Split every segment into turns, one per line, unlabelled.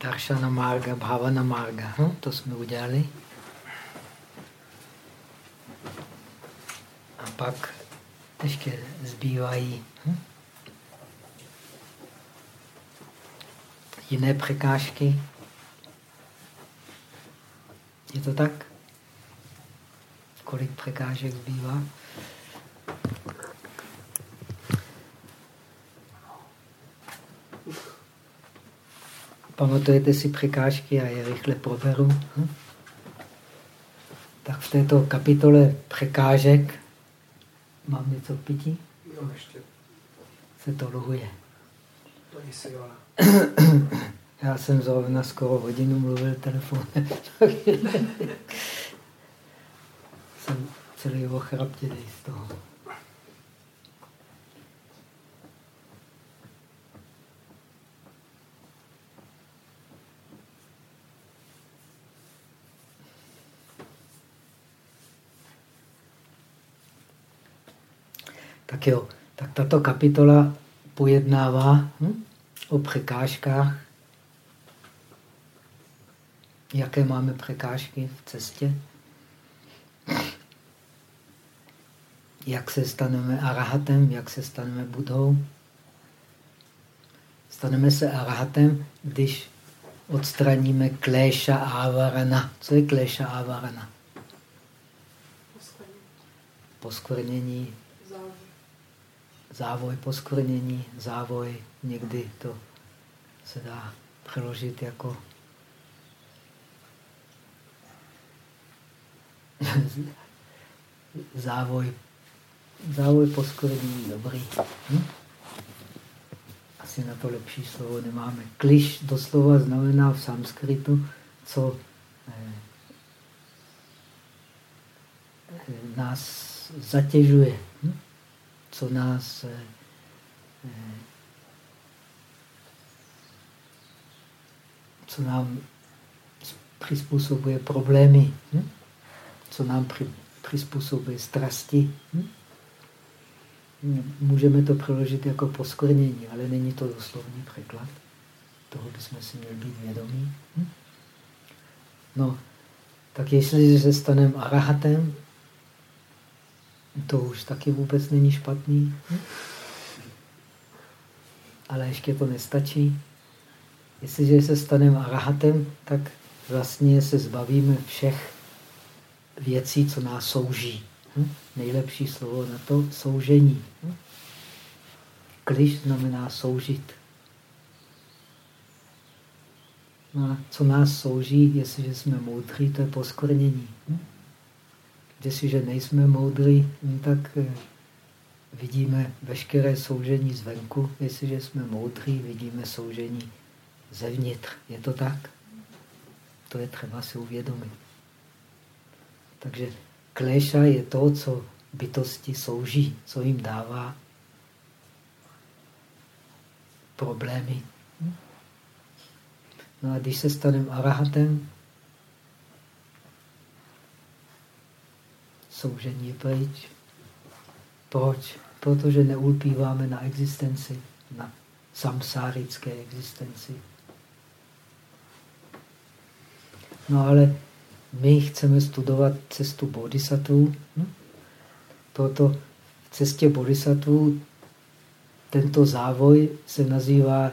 Darshana Marga, Bhavana Marga. Hm? To jsme udělali. A pak ještě zbývají hm? jiné překážky. Je to tak? Kolik překážek zbývá? Pamatujete si překážky a je rychle proberu. Hm? Tak v této kapitole překážek mám něco k pití?
Jo, ještě.
Se to lohuje.
Paní Siona.
Já jsem zrovna skoro hodinu mluvil telefonem. jsem celý ochraptěný z toho. Tak jo, tak tato kapitola pojednává hm, o překážkách. Jaké máme překážky v cestě? Jak se staneme arahatem, jak se staneme budhou? Staneme se arahatem, když odstraníme kléša avarana. Co je kléša avarana? Poskvrnění závoj poskvrnění, závoj, někdy to se dá přeložit jako závoj, závoj poskvrnění, dobrý. Hm? Asi na to lepší slovo nemáme. Kliš doslova znamená v sanskritu, co eh, eh nás zatěžuje. Co nás eh, co nám přizpůsobuje problémy, hm? co nám při, přizpůsobuje strasti. Hm? Můžeme to přeložit jako poskvrnění, ale není to doslovný překlad. Toho bychom si měli být vědomí. Hm? No, tak jestli se staneme arahatem, to už taky vůbec není špatný. Ale ještě to nestačí. Jestliže se staneme arahatem, tak vlastně se zbavíme všech věcí, co nás souží. Hm? Nejlepší slovo na to soužení. Hm? Kliš znamená soužit. No a co nás souží, jestliže jsme moudří, to je poskvrnění. Hm? Jestliže nejsme moudrý, no tak eh, vidíme veškeré soužení zvenku. Jestliže jsme moudří, vidíme soužení zevnitř. Je to tak? To je třeba si uvědomit. Takže kléša je to, co bytosti souží, co jim dává problémy. No a když se staneme arahatem, soužení pryč. Proč? Protože neulpíváme na existenci, na samsárické existenci. No ale my chceme studovat cestu bodhisattvů, hm? proto v cestě bodhisattvů tento závoj se nazývá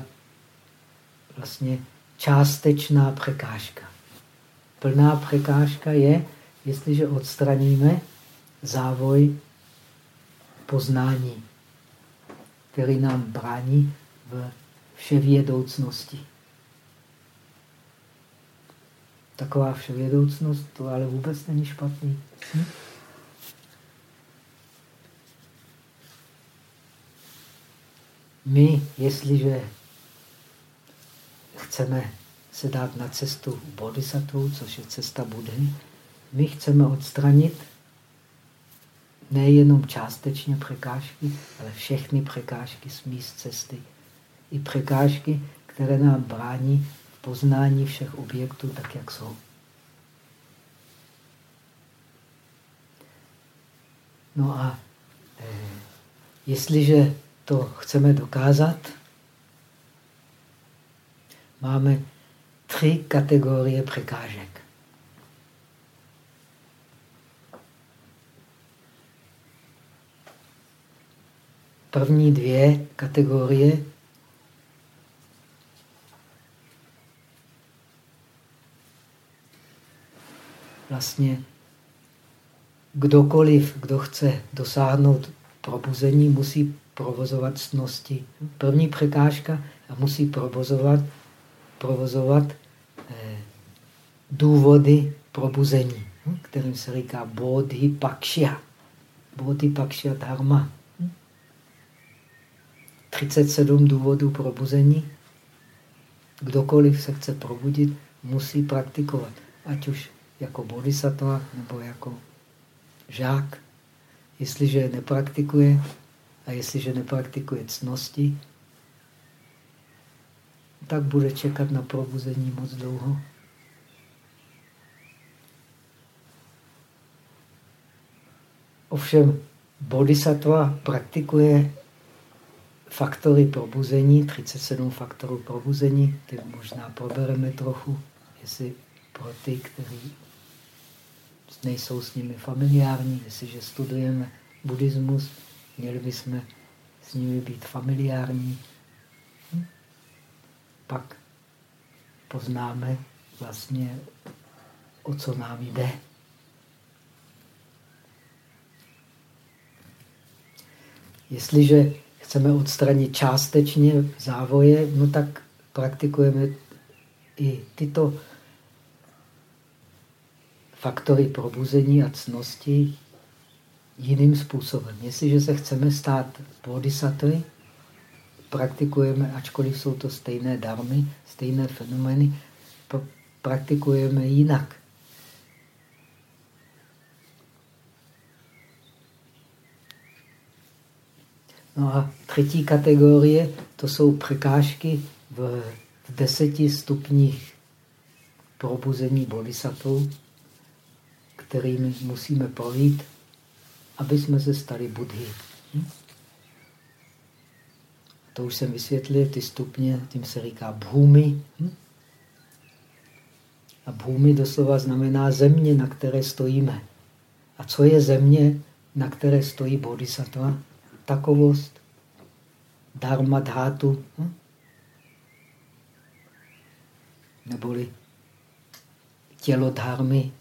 vlastně částečná překážka. Plná překážka je, jestliže odstraníme závoj poznání, který nám brání v vševědoucnosti. Taková vševědoucnost, to ale vůbec není špatný. Hm? My, jestliže chceme se dát na cestu bodhisattva, což je cesta Budhy, my chceme odstranit nejenom částečně překážky, ale všechny překážky z míst cesty. I překážky, které nám brání v poznání všech objektů tak, jak jsou. No a e, jestliže to chceme dokázat, máme tři kategorie překážek. První dvě kategorie vlastně kdokoliv, kdo chce dosáhnout probuzení, musí provozovat cnosti. První překážka a musí provozovat, provozovat eh, důvody probuzení, hm, kterým se říká bodhi pakšia. Bodhi pakšia dharma. 37 důvodů probuzení. Kdokoliv se chce probudit, musí praktikovat. Ať už jako bodhisattva nebo jako žák. Jestliže nepraktikuje a jestliže nepraktikuje cnosti, tak bude čekat na probuzení moc dlouho. Ovšem, bodhisattva praktikuje faktory probuzení, 37 faktorů probuzení, ty možná probereme trochu, jestli pro ty, kteří nejsou s nimi familiární, jestliže studujeme buddhismus, měli bychom s nimi být familiární. Hm? Pak poznáme vlastně, o co nám jde. Jestliže chceme odstranit částečně závoje, no tak praktikujeme i tyto faktory probuzení a cnosti jiným způsobem. Jestliže se chceme stát bodhisattvy, praktikujeme, ačkoliv jsou to stejné darmy, stejné fenomény, praktikujeme jinak. No a třetí kategorie, to jsou překážky v, deseti stupních probuzení bodhisattvů, kterými musíme projít, aby jsme se stali budhy. Hm? To už jsem vysvětlil, ty stupně, tím se říká bhumi. Hm? A bhumi doslova znamená země, na které stojíme. A co je země, na které stojí bodhisattva? Takovost, dharma dhatu, hm? neboli tělo dharmy,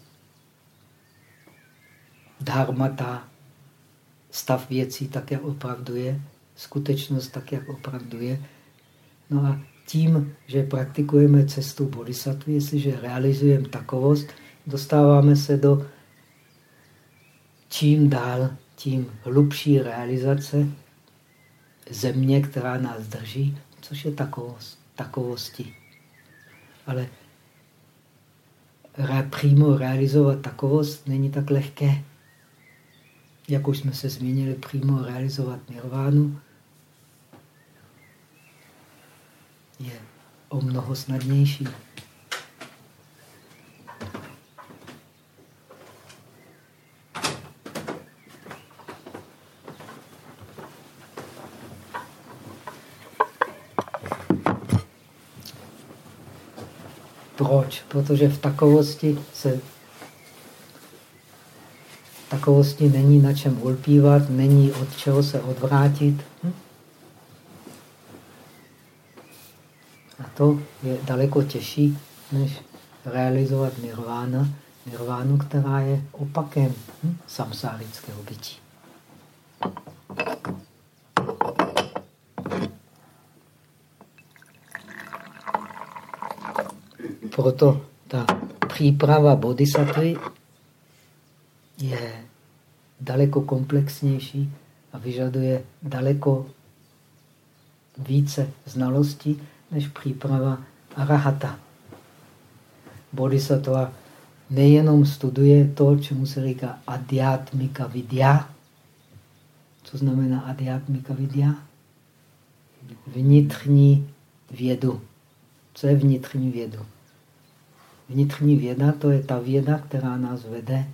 dharmata, stav věcí tak, jak opravdu je, skutečnost tak, jak opravdu je. No a tím, že praktikujeme cestu bodhisattva, jestliže realizujeme takovost, dostáváme se do čím dál, tím hlubší realizace země, která nás drží, což je takovost, takovosti. Ale přímo realizovat takovost není tak lehké jak už jsme se zmínili, přímo realizovat nirvánu je o mnoho snadnější. Proč? Protože v takovosti se takovosti není na čem ulpívat, není od čeho se odvrátit. Hm? A to je daleko těžší, než realizovat nirvána, nirvánu, která je opakem hm? samsárického bytí. Proto příprava bodhisattvy je daleko komplexnější a vyžaduje daleko více znalostí než příprava arahata. Bodhisattva nejenom studuje to, čemu se říká adiatmika vidya. Co znamená adiatmika vidya? Vnitřní vědu. Co je vnitřní vědu? Vnitřní věda to je ta věda, která nás vede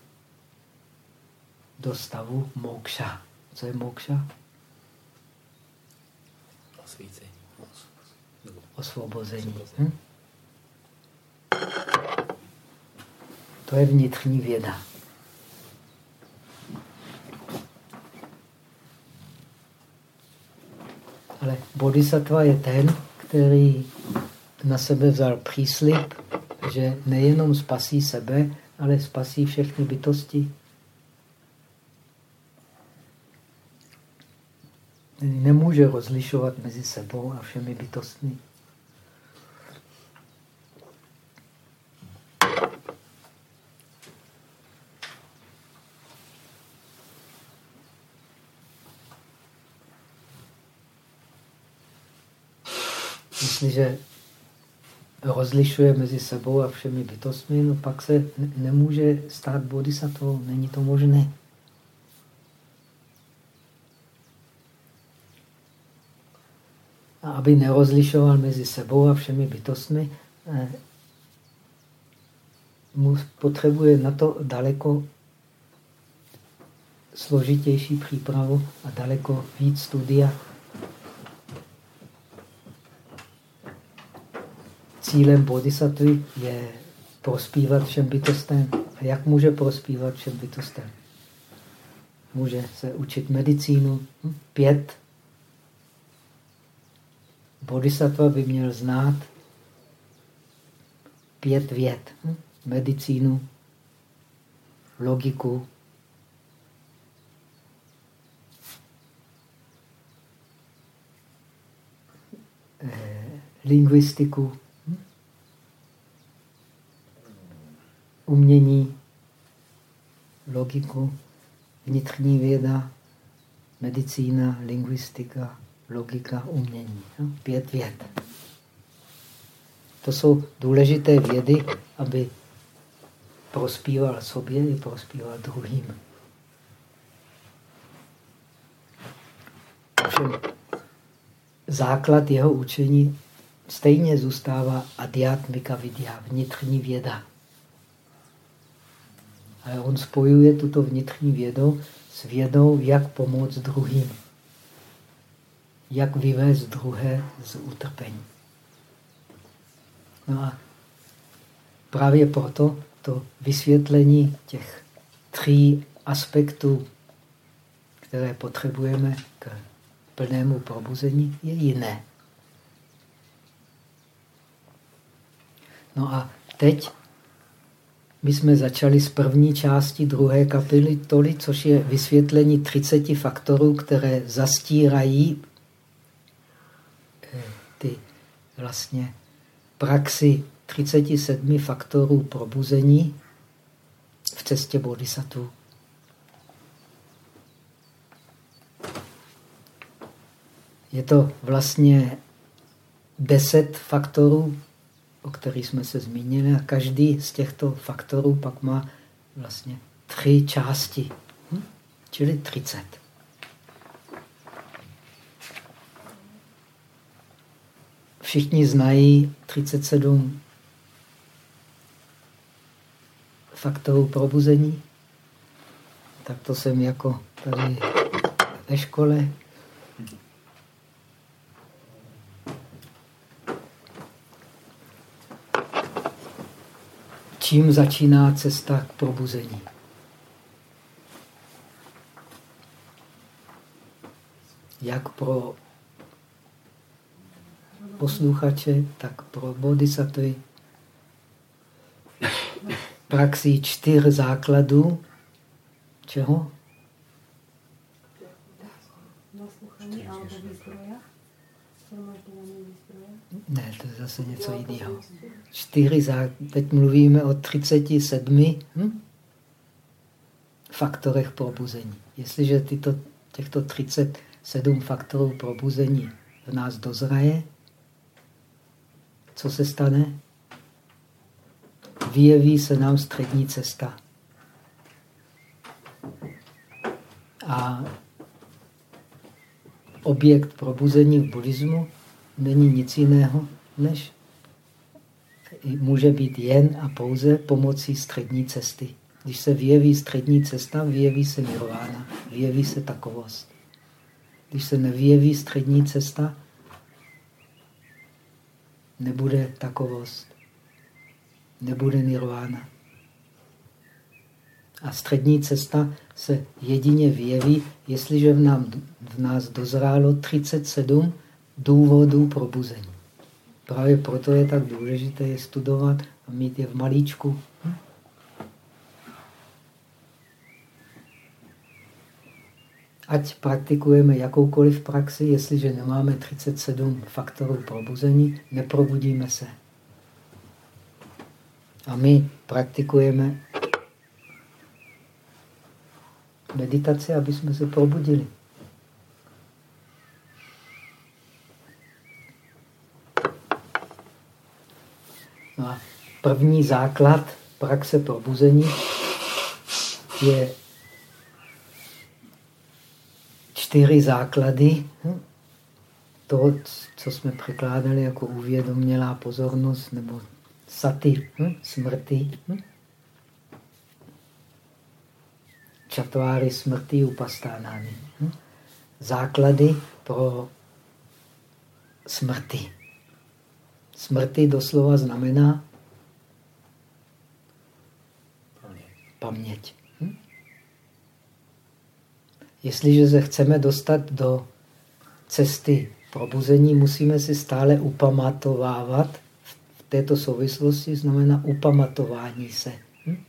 do stavu mokša. Co je mokša? Osvícení. Osvobození. Hm? To je vnitřní věda. Ale bodhisattva je ten, který na sebe vzal příslip, že nejenom spasí sebe, ale spasí všechny bytosti. Nemůže rozlišovat mezi sebou a všemi bytostmi. Jestliže rozlišuje mezi sebou a všemi bytostmi, no pak se nemůže stát bodhisattvou. Není to možné. A aby nerozlišoval mezi sebou a všemi bytostmi, eh, mu potřebuje na to daleko složitější přípravu a daleko víc studia. Cílem bodhisattvy je prospívat všem bytostem. A jak může prospívat všem bytostem? Může se učit medicínu. Hm? Pět. Bodhisattva by měl znát pět věd. Hm? Medicínu, logiku, eh, lingvistiku, umění, logiku, vnitřní věda, medicína, lingvistika, logika, umění. No, pět věd. To jsou důležité vědy, aby prospíval sobě i prospíval druhým. Ovšem, základ jeho učení stejně zůstává adiatmika vidya, vnitřní věda. Ale on spojuje tuto vnitřní vědu s vědou, jak pomoct druhým. Jak vyvést druhé z utrpení. No a právě proto to vysvětlení těch tří aspektů, které potřebujeme k plnému probuzení, je jiné. No a teď my jsme začali s první části druhé kapitoly, což je vysvětlení 30 faktorů, které zastírají eh, ty vlastně praxi 37 faktorů probuzení v cestě bodhisattva. Je to vlastně deset faktorů o kterých jsme se zmínili. A každý z těchto faktorů pak má vlastně tři části, hm? čili 30. Všichni znají 37 faktorů probuzení. Tak to jsem jako tady ve škole čím začíná cesta k probuzení. Jak pro posluchače, tak pro bodhisattvy. Praxi čtyř základů. Čeho? Ne, to je zase něco jiného. Čtyři zá... Teď mluvíme o 37 hm? faktorech probuzení. Jestliže tyto, těchto 37 faktorů probuzení v nás dozraje, co se stane? Vyjeví se nám střední cesta. A objekt probuzení v buddhismu není nic jiného, než může být jen a pouze pomocí střední cesty. Když se vyjeví střední cesta, vyjeví se nirvána, vyjeví se takovost. Když se nevyjeví střední cesta, nebude takovost, nebude nirvána. A střední cesta se jedině vyjeví, jestliže v, nám, v nás dozrálo 37 důvodů probuzení. Právě proto je tak důležité je studovat a mít je v malíčku. Ať praktikujeme jakoukoliv praxi, jestliže nemáme 37 faktorů probuzení, neprobudíme se. A my praktikujeme meditaci, aby jsme se probudili. A první základ praxe probuzení je čtyři základy. Hm? To, co jsme překládali jako uvědomělá pozornost nebo sati, hm? smrti. Hm? Čatváry smrti upastánány. Základy pro smrti. Smrti doslova znamená paměť. Hm? Jestliže se chceme dostat do cesty probuzení, musíme si stále upamatovávat. V této souvislosti znamená upamatování se. Hm?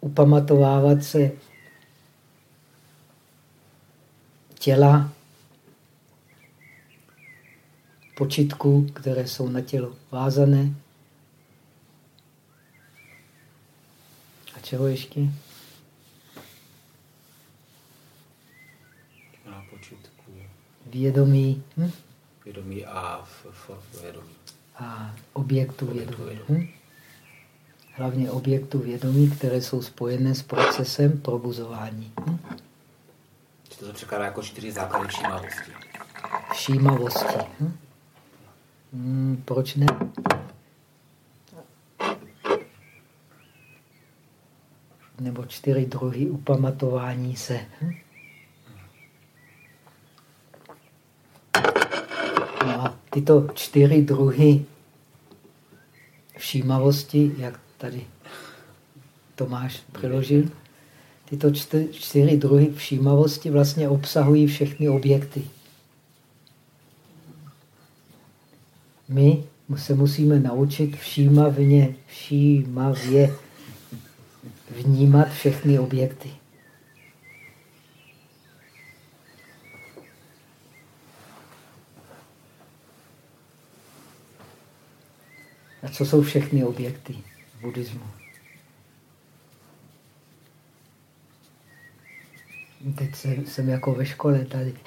Upamatovávat se těla, počitků, které jsou na tělo vázané. A čeho ještě?
Na počítku.
Vědomí. Hm?
Vědomí a formu vědomí.
A objektu vědomí.
vědomí.
Hm? Hlavně objektu vědomí, které jsou spojené s procesem probuzování. Hm?
To se překládá jako čtyři základy všímavosti.
Všímavosti. Hm? Hmm, proč ne? Nebo čtyři druhy upamatování se. Hm? No a tyto čtyři druhy všímavosti, jak tady Tomáš přiložil, tyto čtyři druhy všímavosti vlastně obsahují všechny objekty. My se musíme naučit všímavně, všímavě vnímat všechny objekty. A co jsou všechny objekty v buddhismu? Teď jsem, jsem jako ve škole tady.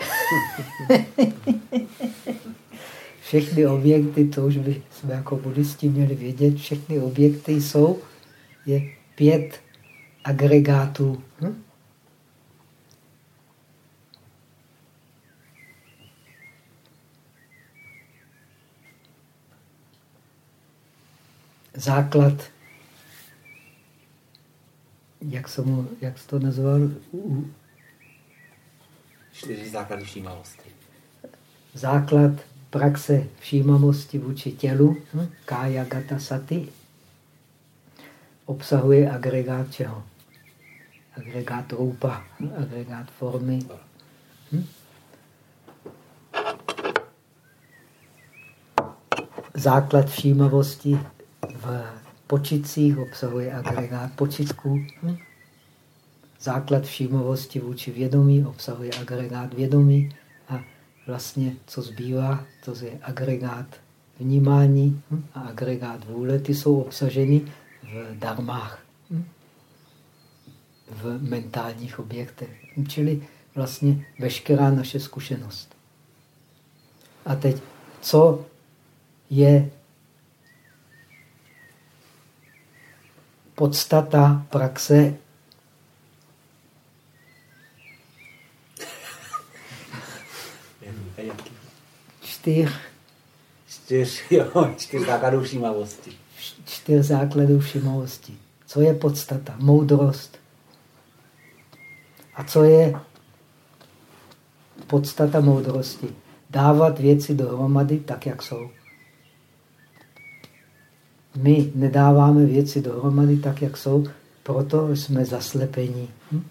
všechny objekty, to už by jsme jako buddhisti měli vědět, všechny objekty jsou, je pět agregátů. Hm? Základ, jak jsem, jak jsi to nazval?
Čtyři základy všímavosti.
Základ praxe všímavosti vůči tělu, hm? kája gata sati, obsahuje agregát čeho? Agregát rupa, hm? agregát formy. Hm? Základ všímavosti v počitcích obsahuje agregát počitků. Základ všímavosti vůči vědomí obsahuje agregát vědomí vlastně, co zbývá, to je agregát vnímání hm, a agregát vůle, ty jsou obsaženy v darmách, hm, v mentálních objektech. Čili vlastně veškerá naše zkušenost. A teď, co je podstata praxe čtyř,
čtyř, jo, čtyř základů všímavosti.
Čtyř základů všímavosti. Co je podstata? Moudrost. A co je podstata moudrosti? Dávat věci dohromady tak, jak jsou. My nedáváme věci dohromady tak, jak jsou, proto jsme zaslepení. Hm?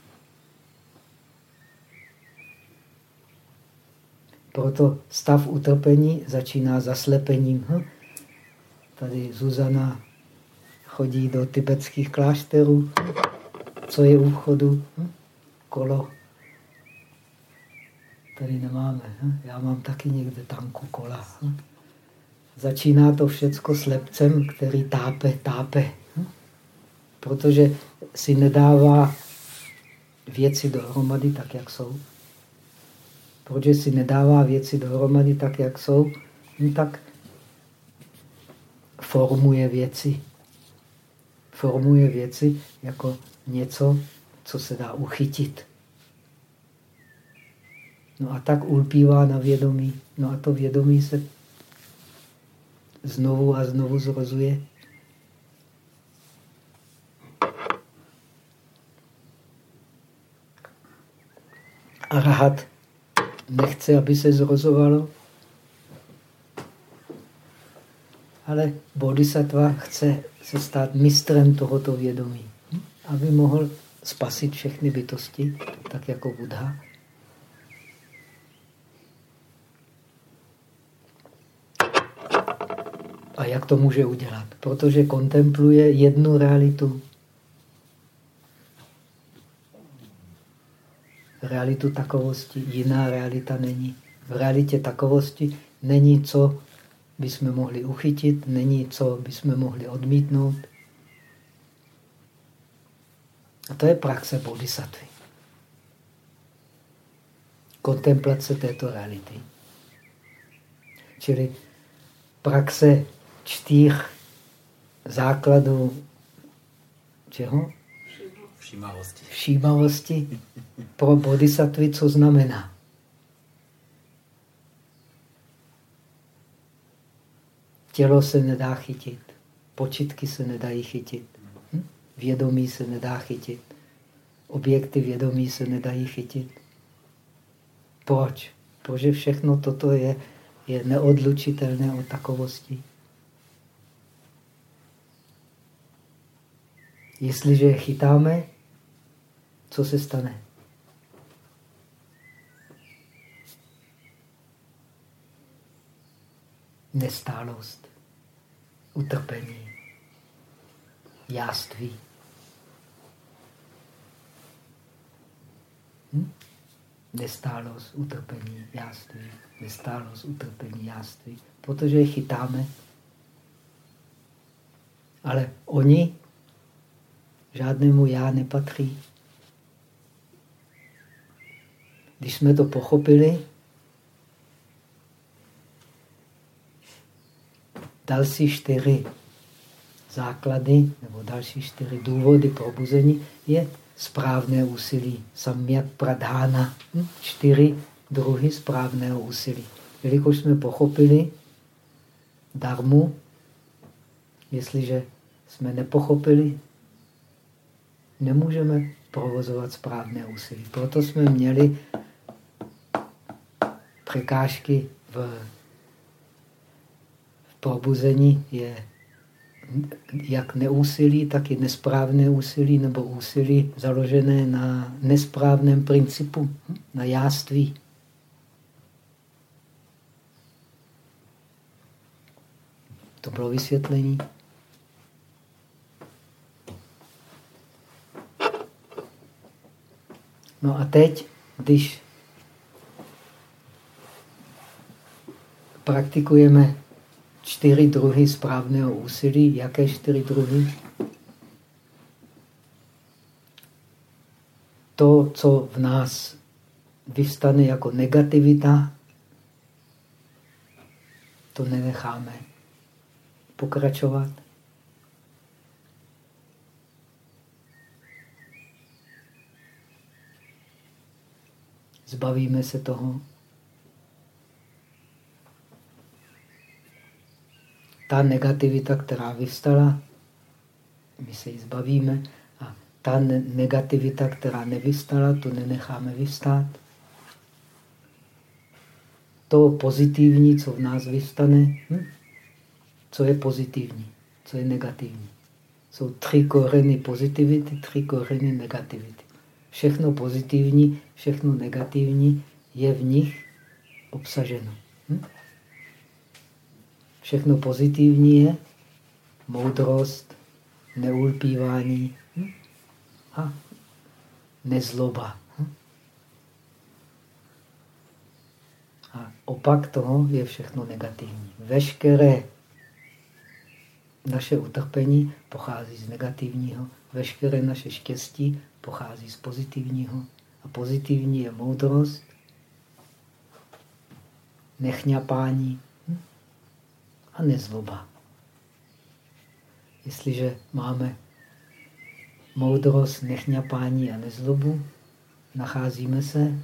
Proto stav utrpení začíná zaslepením. Hm? Tady Zuzana chodí do tibetských klášterů. Co je u vchodu? Hm? Kolo. Tady nemáme. Hm? Já mám taky někde tanku kola. Hm? Začíná to všecko slepcem, který tápe, tápe. Hm? Protože si nedává věci dohromady tak, jak jsou. Protože si nedává věci dohromady tak, jak jsou, no tak formuje věci. Formuje věci jako něco, co se dá uchytit. No a tak ulpívá na vědomí. No a to vědomí se znovu a znovu zrozuje. Arahat nechce, aby se zrozovalo, ale bodhisattva chce se stát mistrem tohoto vědomí, hm? aby mohl spasit všechny bytosti, tak jako Buddha. A jak to může udělat? Protože kontempluje jednu realitu. Realitu takovosti, jiná realita není. V realitě takovosti není, co bychom mohli uchytit, není, co bychom mohli odmítnout. A to je praxe bodhisattvy. Kontemplace této reality. Čili praxe čtyř základů čeho?
Všímavosti.
Všímavosti pro bodhisattvy, co znamená? Tělo se nedá chytit, počitky se nedají chytit, hm? vědomí se nedá chytit, objekty vědomí se nedají chytit. Proč? Protože všechno toto je, je neodlučitelné od takovosti. Jestliže je chytáme, co se stane? Nestálost, utrpení, jáství. Hm? Nestálost, utrpení, jáství. Nestálost, utrpení, jáství. Protože je chytáme. Ale oni žádnému já nepatří. Když jsme to pochopili, další čtyři základy nebo další čtyři důvody probuzení je správné úsilí. Samyak pradhána. Hm? Čtyři druhy správného úsilí. Jelikož jsme pochopili darmu, jestliže jsme nepochopili nemůžeme provozovat správné úsilí. Proto jsme měli překážky v, v probuzení je jak neúsilí, tak i nesprávné úsilí nebo úsilí založené na nesprávném principu, na jáství. To bylo vysvětlení. No a teď, když praktikujeme čtyři druhy správného úsilí, jaké čtyři druhy? To, co v nás vyvstane jako negativita, to nenecháme pokračovat. Zbavíme se toho. Ta negativita, která vystala, my se ji zbavíme a ta negativita, která nevystala, to nenecháme vystát. To pozitivní, co v nás vystane, hm? co je pozitivní? co je negativní. Jsou tři koreny pozitivity, tři koreny negativity. Všechno pozitivní, všechno negativní je v nich obsaženo. Hm? Všechno pozitivní je moudrost, neulpívání hm? a nezloba. Hm? A opak toho je všechno negativní. Veškeré naše utrpení pochází z negativního, veškeré naše štěstí pochází z pozitivního. A pozitivní je moudrost, nechňapání? A nezloba. Jestliže máme moudrost, nechňapání a nezlobu, nacházíme se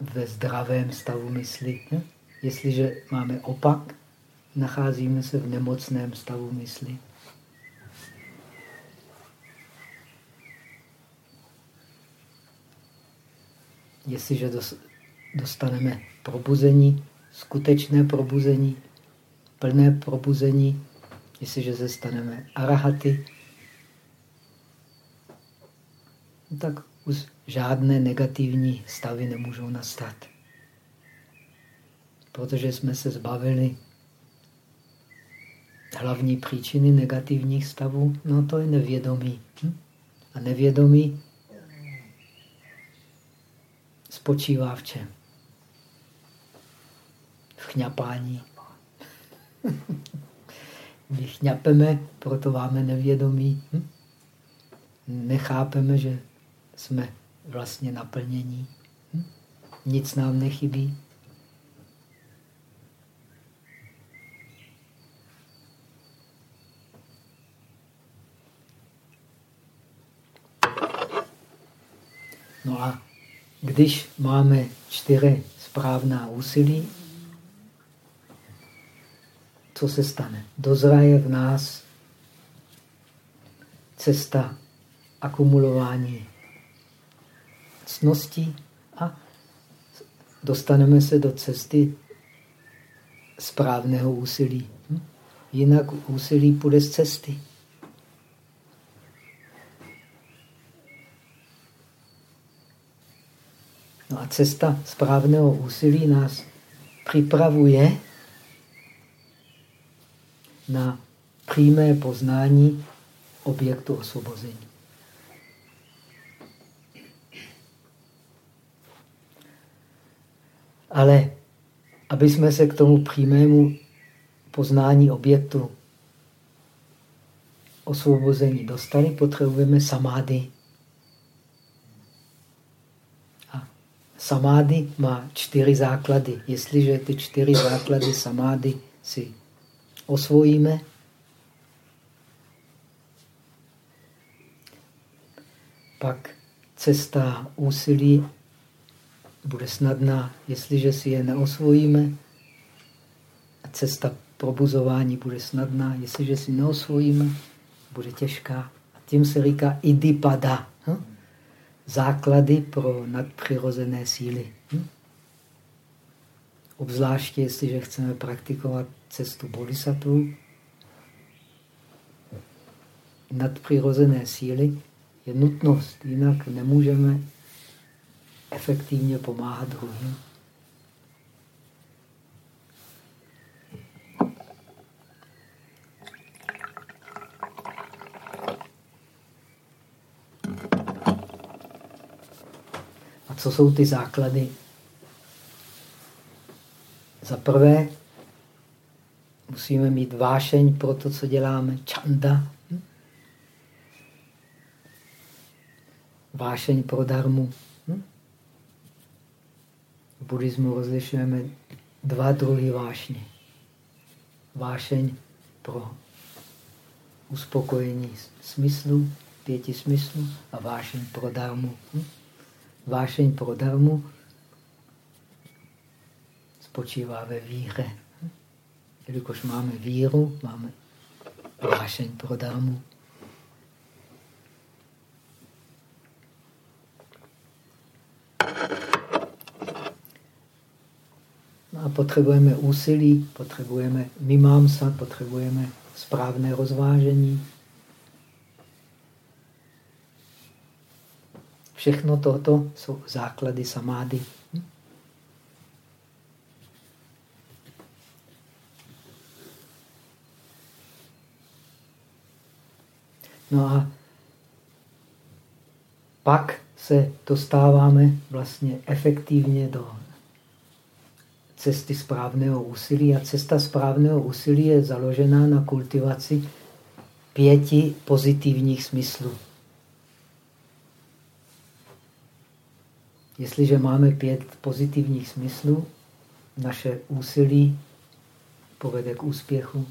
ve zdravém stavu mysli. Hm? Jestliže máme opak, nacházíme se v nemocném stavu mysli. Jestliže dostaneme probuzení, skutečné probuzení, plné probuzení, jestliže se staneme arahaty, tak už žádné negativní stavy nemůžou nastat. Protože jsme se zbavili hlavní příčiny negativních stavů, no to je nevědomí. Hm? A nevědomí spočívá v čem? V chňapání. My chňapeme, proto máme nevědomí. Hm? Nechápeme, že jsme vlastně naplnění. Hm? Nic nám nechybí. No a když máme čtyři správná úsilí, co se stane? Dozraje v nás cesta akumulování cností a dostaneme se do cesty správného úsilí. Hm? Jinak úsilí půjde z cesty. No a cesta správného úsilí nás připravuje na přímé poznání objektu osvobození. Ale aby jsme se k tomu přímému poznání objektu osvobození dostali, potřebujeme samády. samády má čtyři základy. Jestliže ty čtyři základy samády si osvojíme, pak cesta úsilí bude snadná. Jestliže si je neosvojíme, a cesta probuzování bude snadná. Jestliže si neosvojíme, bude těžká. A tím se říká idipada. Hm? základy pro nadpřirozené síly. Hm? Obzvláště, jestliže chceme praktikovat cestu bodhisattva, nadpřirozené síly je nutnost, jinak nemůžeme efektivně pomáhat druhým. co jsou ty základy? Za prvé, musíme mít vášeň pro to, co děláme, čanda. Hm? Vášeň pro darmu. Hm? V buddhismu rozlišujeme dva druhy vášně. Vášeň pro uspokojení smyslu, pěti smyslů a vášeň pro darmu. Hm? vášeň pro darmu spočívá ve víře. Jelikož máme víru, máme vášeň pro darmu. No a potřebujeme úsilí, potřebujeme mimamsa, potřebujeme správné rozvážení. Všechno toto jsou základy samády. No a pak se dostáváme vlastně efektivně do cesty správného úsilí. A cesta správného úsilí je založená na kultivaci pěti pozitivních smyslů. Jestliže máme pět pozitivních smyslů, naše úsilí povede k úspěchu.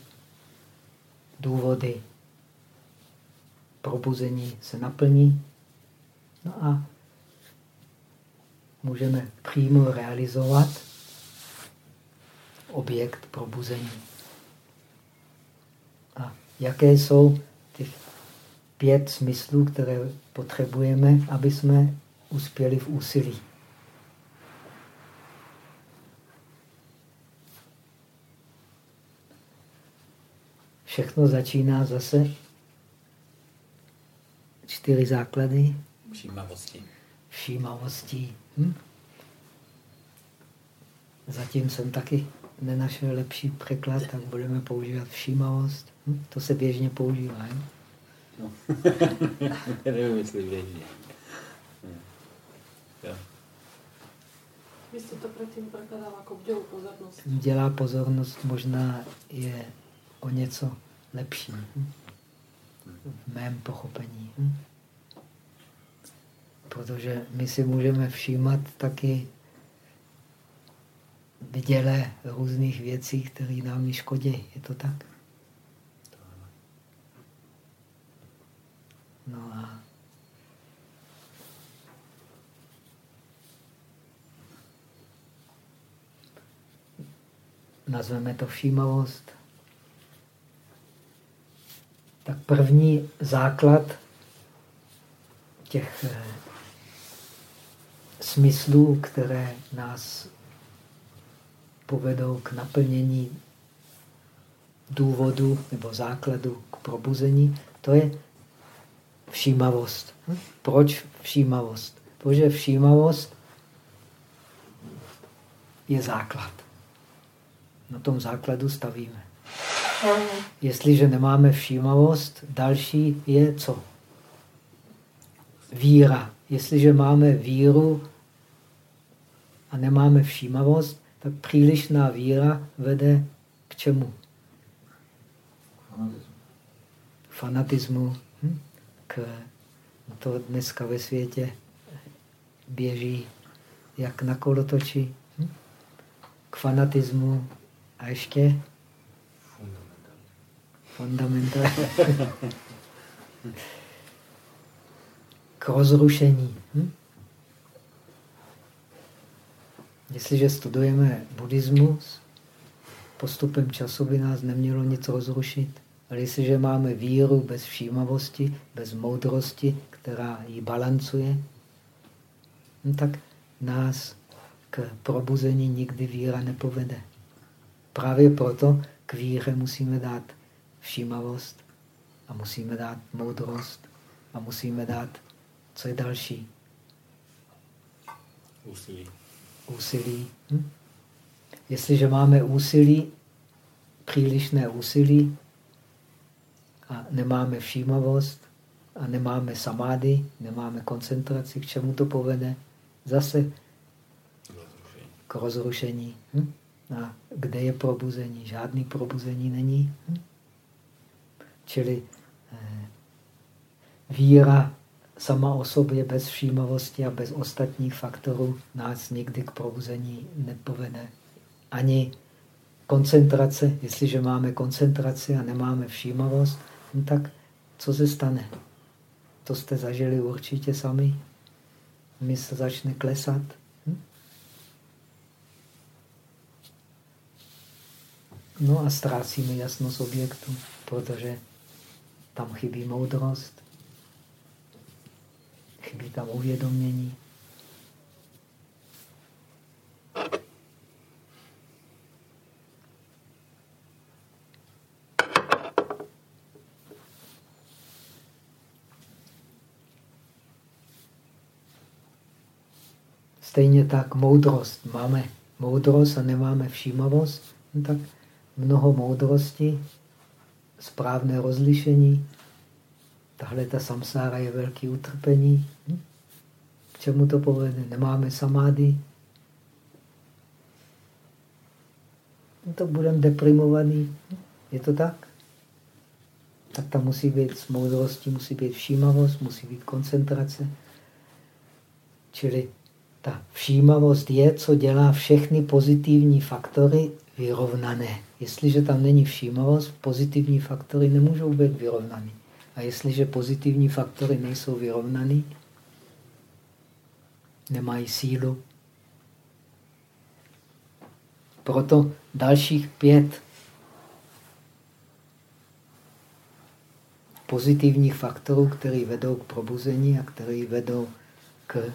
Důvody probuzení se naplní. No a můžeme přímo realizovat objekt probuzení. A jaké jsou ty pět smyslů, které potřebujeme, aby jsme uspěli v úsilí. Všechno začíná zase čtyři základy.
Všímavosti.
Všímavosti. Hm? Zatím jsem taky nenašel lepší překlad, tak budeme používat všímavost. Hm? To se běžně používá. Hm?
No. Nevím, jestli běžně.
Vy jste to předtím prekladal jako dělou pozornost.
Dělá pozornost možná je o něco lepší. Hm? V mém pochopení. Hm? Protože my si můžeme všímat taky v děle různých věcí, které nám škodí. Je to tak? No a nazveme to všímavost. Tak první základ těch eh, smyslů, které nás povedou k naplnění důvodu nebo základu k probuzení, to je všímavost. Hm? Proč všímavost? Protože všímavost je základ. Na tom základu stavíme. Jestliže nemáme všímavost, další je co? Víra. Jestliže máme víru a nemáme všímavost, tak přílišná víra vede k čemu?
Fanatismu.
Hm? K, to dneska ve světě běží jak na kolotoči. Hm? K fanatismu a ještě fundamentální. K rozrušení. Hm? Jestliže studujeme buddhismus, postupem času by nás nemělo nic rozrušit. Ale jestliže máme víru bez všímavosti, bez moudrosti, která ji balancuje, no tak nás k probuzení nikdy víra nepovede. Právě proto k víře musíme dát všímavost a musíme dát moudrost a musíme dát, co je další?
Úsilí.
Úsilí. Hm? Jestliže máme úsilí, přílišné úsilí a nemáme všímavost a nemáme samády, nemáme koncentraci, k čemu to povede? Zase k rozrušení. Hm? A kde je probuzení? Žádný probuzení není. Hm? Čili eh, víra sama o sobě bez všímavosti a bez ostatních faktorů nás nikdy k probuzení nepovede. Ani koncentrace, jestliže máme koncentraci a nemáme všímavost, no tak co se stane? To jste zažili určitě sami. Mysl začne klesat. Hm? No a ztrácíme jasnost objektu, protože tam chybí moudrost, chybí tam uvědomění. Stejně tak moudrost. Máme moudrost a nemáme všímavost, no tak mnoho moudrosti správné rozlišení. Tahle ta samsára je velký utrpení. Hm? K čemu to povede? Nemáme samády. No to budeme deprimovaný. Je to tak? Tak tam musí být s moudrostí, musí být všímavost, musí být koncentrace. Čili ta všímavost je, co dělá všechny pozitivní faktory vyrovnané. Jestliže tam není všímavost, pozitivní faktory nemůžou být vyrovnané. A jestliže pozitivní faktory nejsou vyrovnané, nemají sílu. Proto dalších pět pozitivních faktorů, které vedou k probuzení a které vedou k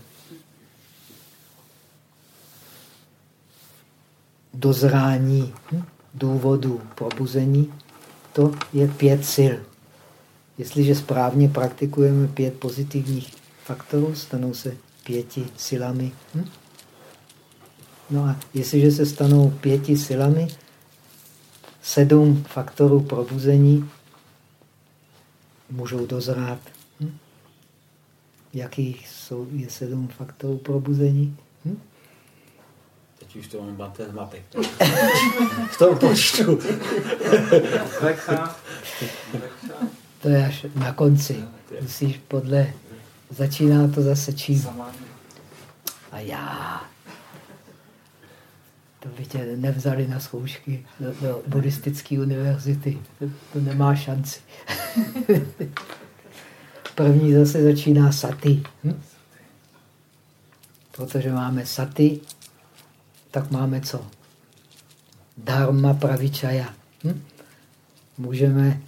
dozrání hm, důvodu probuzení, to je pět sil. Jestliže správně praktikujeme pět pozitivních faktorů, stanou se pěti silami. Hm? No a jestliže se stanou pěti silami, sedm faktorů probuzení můžou dozrát. Hm? Jakých jsou, je sedm faktorů probuzení? Hm?
Teď už to mám ten zmatek. v tom počtu.
to je až na konci. Musíš podle... Začíná to zase čím? A já. To by tě nevzali na zkoušky do, do buddhistické univerzity. To, to nemá šanci. První zase začíná saty. Hm? Protože máme saty, tak máme co? Dharma pravičaja. Hm? Můžeme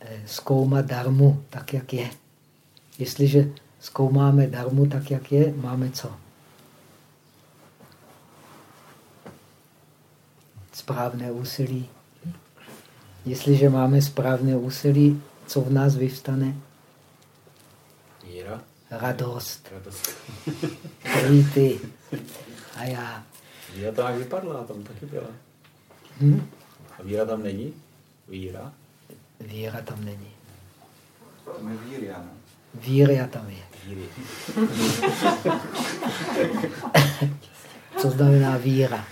eh, zkoumat darmu tak, jak je. Jestliže zkoumáme darmu tak, jak je, máme co? Správné úsilí. Jestliže máme správné úsilí, co v nás vyvstane?
Víra.
Radost.
Radost.
Prýty. A já.
Víra to jak vypadla, tam taky byla.
Hm?
A víra tam není? Víra?
Víra tam není.
Tam je víria, no.
Víria tam je.
Víry.
Co znamená víra?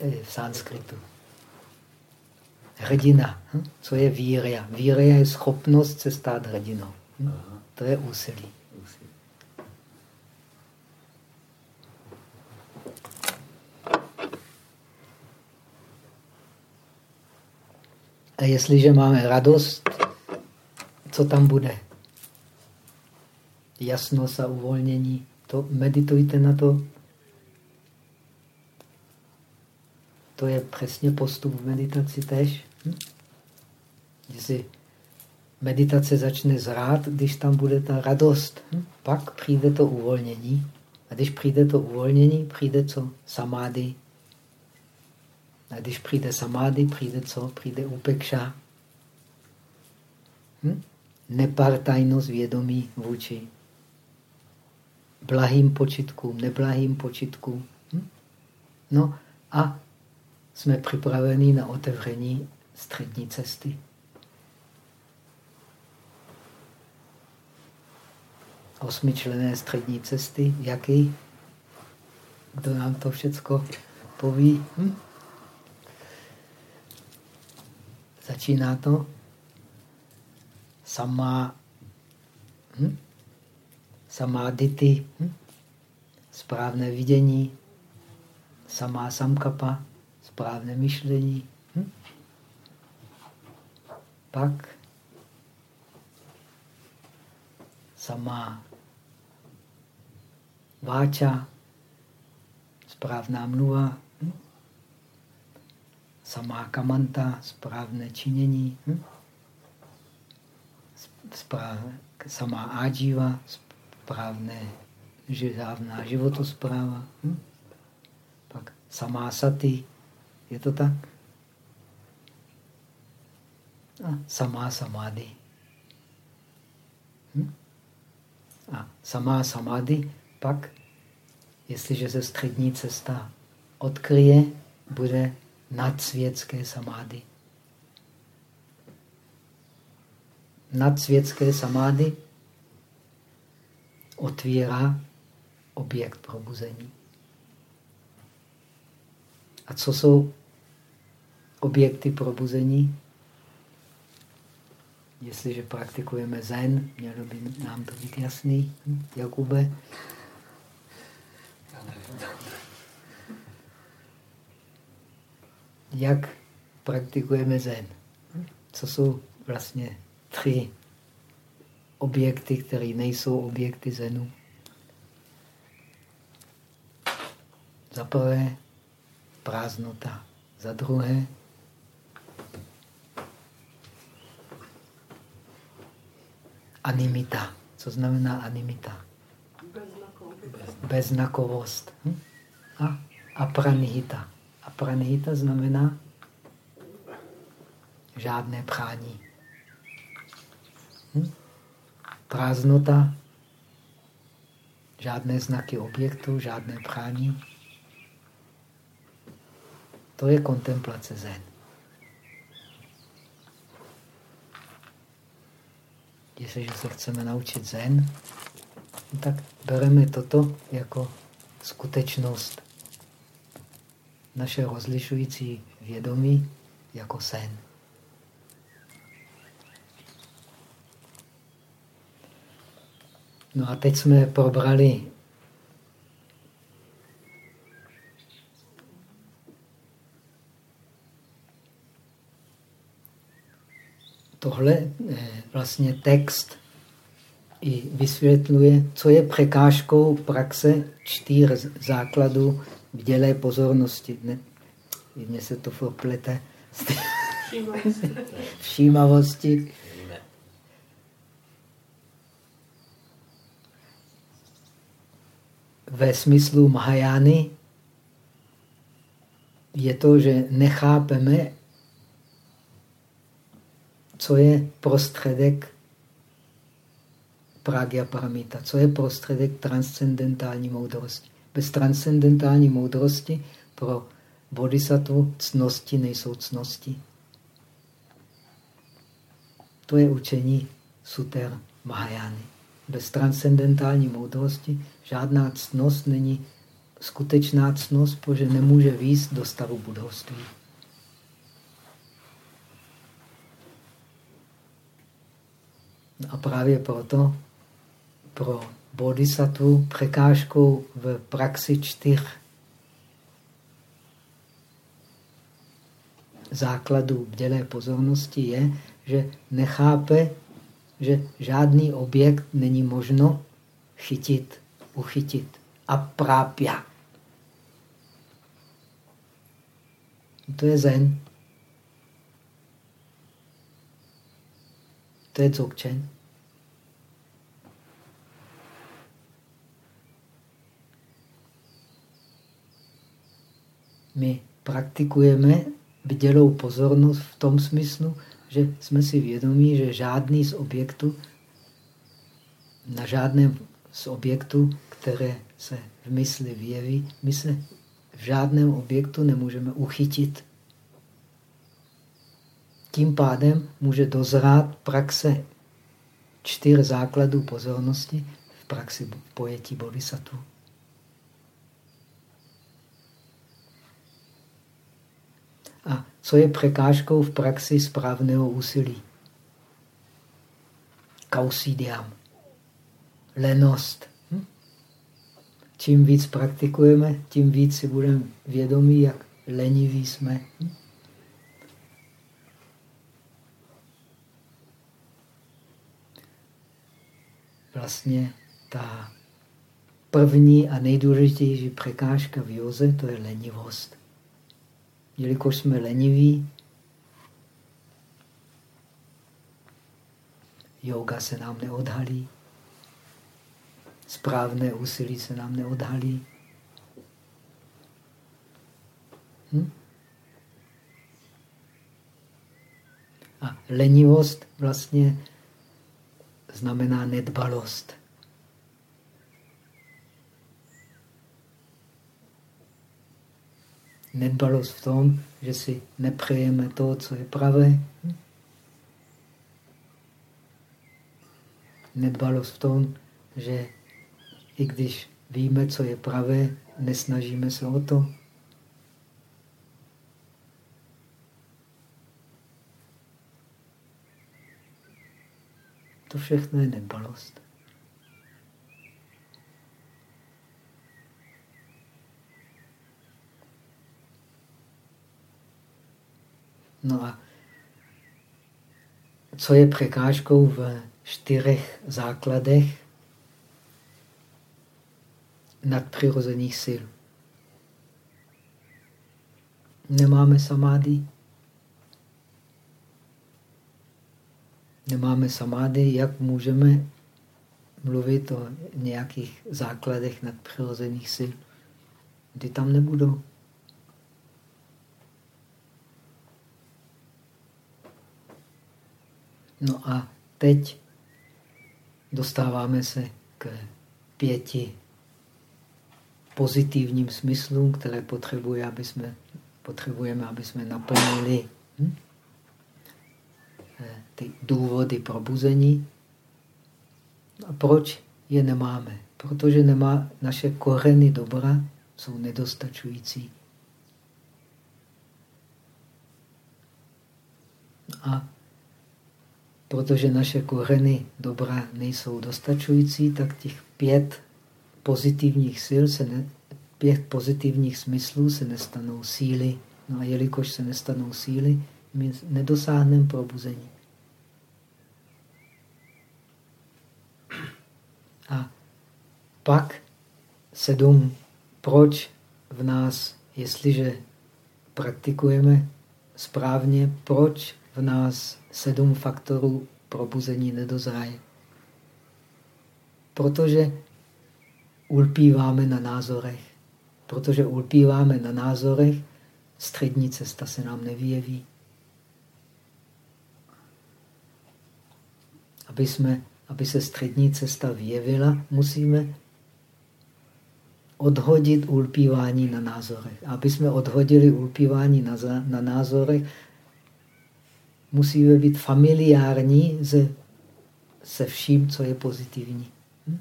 Eh, V sanskritu. Hrdina. Hm? Co je víria? Víria je schopnost se stát hrdinou. Hm?
Aha.
To je úsilí.
Úsilí.
A jestliže máme radost, co tam bude? Jasnost a uvolnění. To meditujte na to. To je přesně postup v meditaci tež. Hm? Jestli meditace začne zrát, když tam bude ta radost, hm? pak přijde to uvolnění. A když přijde to uvolnění, přijde co? Samády. A když přijde samády, přijde co? Přijde upekša. Hm? Nepartajnost vědomí vůči blahým počitkům, neblahým počitkům. Hm? No a jsme připraveni na otevření střední cesty. Osmičlené střední cesty, jaký? Kdo nám to všecko poví? Hm? Začíná to sama hm? samádity, hm? správné vidění, samá samkapa, správné myšlení. Hm? Pak samá váča, správná mluva, hm? samá kamanta, správné činění, hm? Správ, samá áživa, správné žádná životospráva. Hm? Pak samá saty, je to tak? A samá samády. Hm? A samá samády pak, jestliže se střední cesta odkryje, bude nadsvětské samády. Nadsvětské samády otvírá objekt probuzení. A co jsou objekty probuzení? Jestliže praktikujeme zen, mělo by nám to být jasný? Jakube? Jak praktikujeme zen? Co jsou vlastně tři objekty, které nejsou objekty zenu? Za prvé prázdnota, za druhé animita. Co znamená animita? Beznakovost. Hm? A apranihita. Apranihita znamená žádné prání. Hm? Prázdnota, žádné znaky objektu, žádné prání. To je kontemplace zen. Jestliže se chceme naučit zen, tak bereme toto jako skutečnost. Naše rozlišující vědomí jako sen. No a teď jsme probrali tohle eh, vlastně text i vysvětluje, co je překážkou praxe čtyř základů v dělé pozornosti. Ne? Mně se to plete. Všímavosti. Ve smyslu Mahajány je to, že nechápeme co je prostředek Pragya Paramita, co je prostředek transcendentální moudrosti. Bez transcendentální moudrosti pro bodhisattva cnosti nejsou cnosti. To je učení Suter Mahajány. Bez transcendentální moudrosti žádná cnost není skutečná cnost, protože nemůže výjít do stavu budovství. A právě proto pro bodhisattva překážkou v praxi čtyř základů bdělé pozornosti je, že nechápe, že žádný objekt není možno chytit, uchytit. A prápia. To je zen. To je dzogchen. My praktikujeme bdělou pozornost v tom smyslu, že jsme si vědomí, že žádný z objektů, na žádném z objektů, které se v mysli vyjeví, my se v žádném objektu nemůžeme uchytit. Tím pádem může dozrát praxe čtyř základů pozornosti v praxi pojetí bodhisattva. A co je překážkou v praxi správného úsilí? Kausidiam. Lenost. Hm? Čím víc praktikujeme, tím víc si budeme vědomí, jak leniví jsme. Hm? Vlastně ta první a nejdůležitější překážka v józe, to je lenivost. Jelikož jsme leniví, yoga se nám neodhalí, správné úsilí se nám neodhalí. Hm? A lenivost vlastně znamená nedbalost. Nedbalost v tom, že si nepřejeme to, co je pravé. Nedbalost v tom, že i když víme, co je pravé, nesnažíme se o to. To všechno je nedbalost. No a co je překážkou v čtyřech základech nadpřirozených sil? Nemáme samády. Nemáme samády, jak můžeme mluvit o nějakých základech nadpřirozených sil, kdy tam nebudou. No a teď dostáváme se k pěti pozitivním smyslům, které potřebuje, aby jsme, potřebujeme, aby jsme naplnili hm? Eh, ty důvody probuzení. A proč je nemáme? Protože nemá, naše kořeny dobra jsou nedostačující. A protože naše kořeny dobra nejsou dostačující, tak těch pět pozitivních sil, se ne, pět pozitivních smyslů se nestanou síly. No a jelikož se nestanou síly, my nedosáhneme probuzení. A pak sedm, proč v nás, jestliže praktikujeme správně, proč v nás sedm faktorů probuzení nedozraje. Protože ulpíváme na názorech. Protože ulpíváme na názorech, střední cesta se nám nevyjeví. Aby, jsme, aby se střední cesta vyjevila, musíme odhodit ulpívání na názorech. Aby jsme odhodili ulpívání na, na názorech, musíme být familiární se, se vším, co je pozitivní. Hm?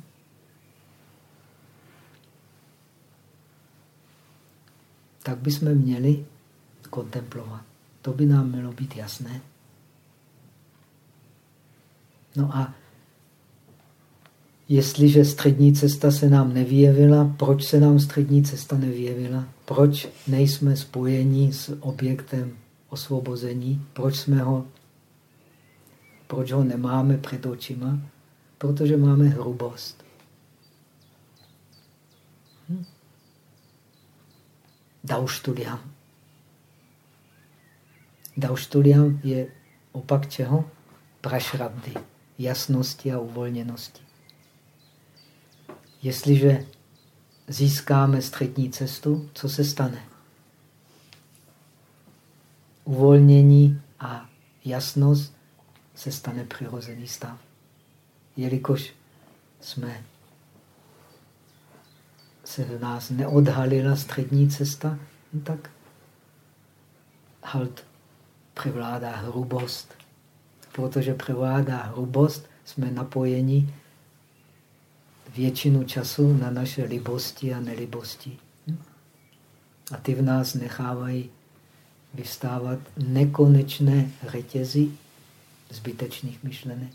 Tak bychom měli kontemplovat. To by nám mělo být jasné. No a jestliže střední cesta se nám nevyjevila, proč se nám střední cesta nevyjevila? Proč nejsme spojeni s objektem osvobození, proč jsme ho, proč ho nemáme před očima? Protože máme hrubost. Hm? Dauštuliam. Dauštuliam je opak čeho? Prašrabdy, jasnosti a uvolněnosti. Jestliže získáme střední cestu, co se stane? Uvolnění a jasnost se stane přirozený stav. Jelikož jsme se v nás neodhalila střední cesta, no tak halt převládá hrubost. Protože převládá hrubost, jsme napojeni většinu času na naše libosti a nelibosti. A ty v nás nechávají vystávat nekonečné řetězy zbytečných myšlenek.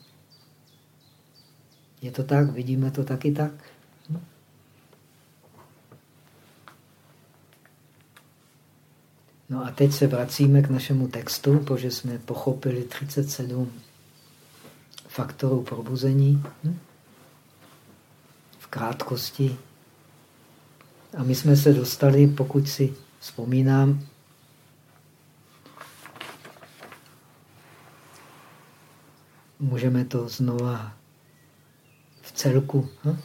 Je to tak? Vidíme to taky tak? No. no a teď se vracíme k našemu textu, protože jsme pochopili 37 faktorů probuzení hm? v krátkosti. A my jsme se dostali, pokud si vzpomínám, můžeme to znova v celku. Hm?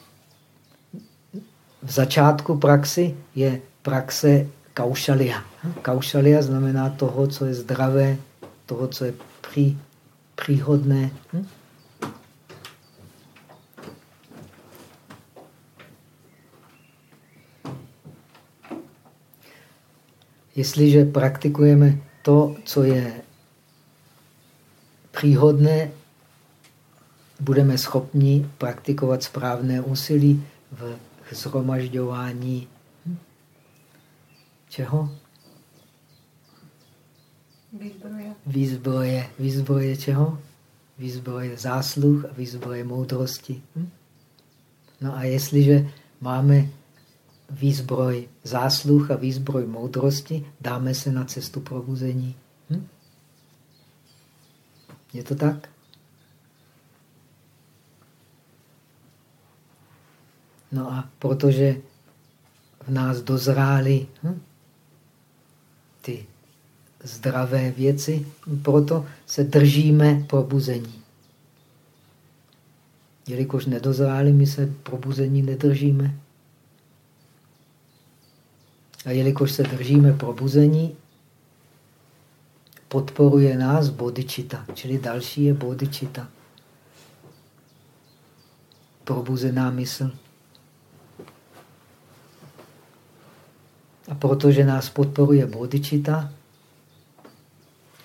V začátku praxi je praxe kaušalia. Hm? Kaušalia znamená toho, co je zdravé, toho, co je pří, příhodné. Hm? jestliže praktikujeme to, co je příhodné, budeme schopni praktikovat správné úsilí v zhromažďování hm? čeho?
Výzbroje.
Výzbroje. Výzbroje čeho? Výzbroje zásluh a výzbroje moudrosti. Hm? No a jestliže máme výzbroj zásluh a výzbroj moudrosti, dáme se na cestu probuzení. Hm? Je to tak? No a protože v nás dozrály hm, ty zdravé věci, proto se držíme probuzení. Jelikož nedozráli, my se probuzení nedržíme. A jelikož se držíme probuzení, podporuje nás bodičita, čili další je bodičita. Probuzená mysl. A protože nás podporuje bodičita,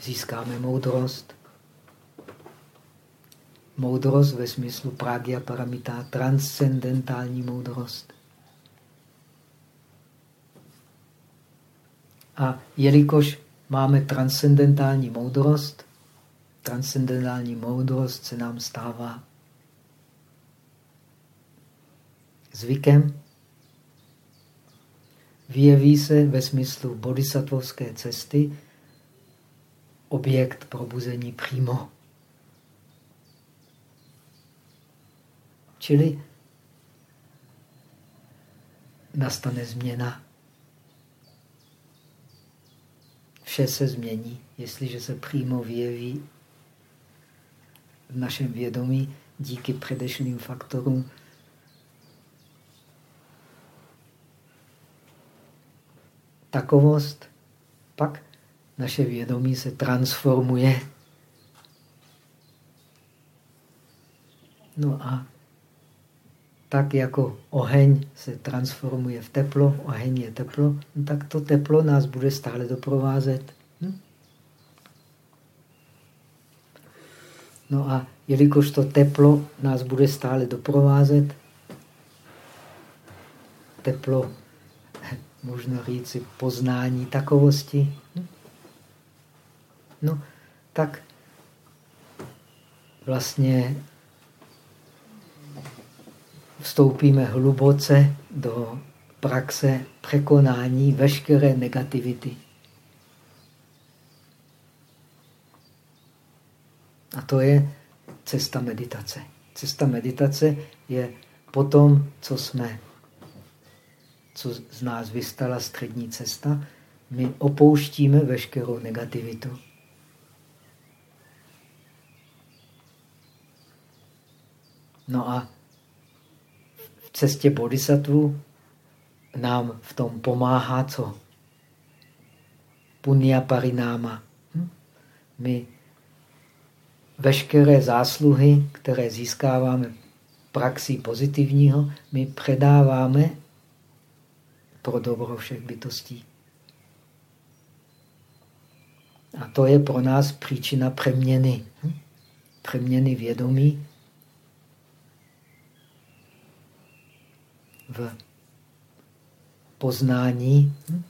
získáme moudrost. Moudrost ve smyslu pragya paramita, transcendentální moudrost. A jelikož máme transcendentální moudrost, transcendentální moudrost se nám stává zvykem, vyjeví se ve smyslu bodhisattvovské cesty objekt probuzení přímo. Čili nastane změna. Vše se změní, jestliže se přímo vyjeví v našem vědomí díky předešlým faktorům takovost, pak naše vědomí se transformuje. No a tak jako oheň se transformuje v teplo, oheň je teplo, no tak to teplo nás bude stále doprovázet. Hm? No a jelikož to teplo nás bude stále doprovázet, teplo, možná říci poznání takovosti, no tak vlastně vstoupíme hluboce do praxe překonání veškeré negativity. A to je cesta meditace. Cesta meditace je potom, co jsme, co z nás vystala střední cesta, my opouštíme veškerou negativitu. No a cestě bodhisattvu nám v tom pomáhá co? Punya parináma. Hm? My veškeré zásluhy, které získáváme praxí pozitivního, my předáváme pro dobro všech bytostí. A to je pro nás příčina přeměny. Hm? Přeměny vědomí v poznání hm?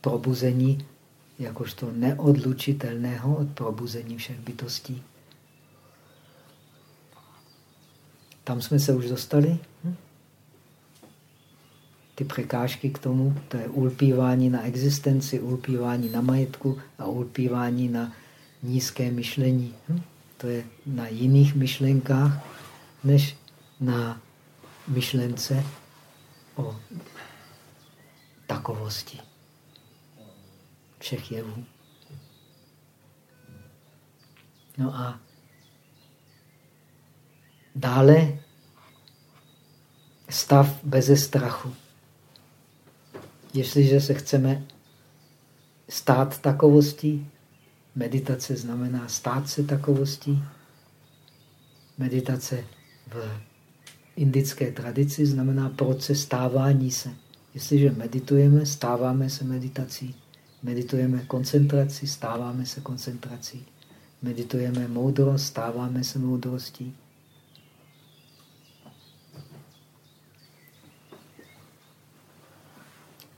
probuzení jakožto neodlučitelného od probuzení všech bytostí. Tam jsme se už dostali. Hm? Ty překážky k tomu, to je ulpívání na existenci, ulpívání na majetku a ulpívání na nízké myšlení. Hm? to je na jiných myšlenkách, než na myšlence o takovosti všech jevů. No a dále stav beze strachu. Jestliže se chceme stát takovostí, Meditace znamená stát se takovostí. Meditace v indické tradici znamená proces stávání se. Jestliže meditujeme, stáváme se meditací. Meditujeme koncentraci, stáváme se koncentrací. Meditujeme moudrost, stáváme se moudrostí.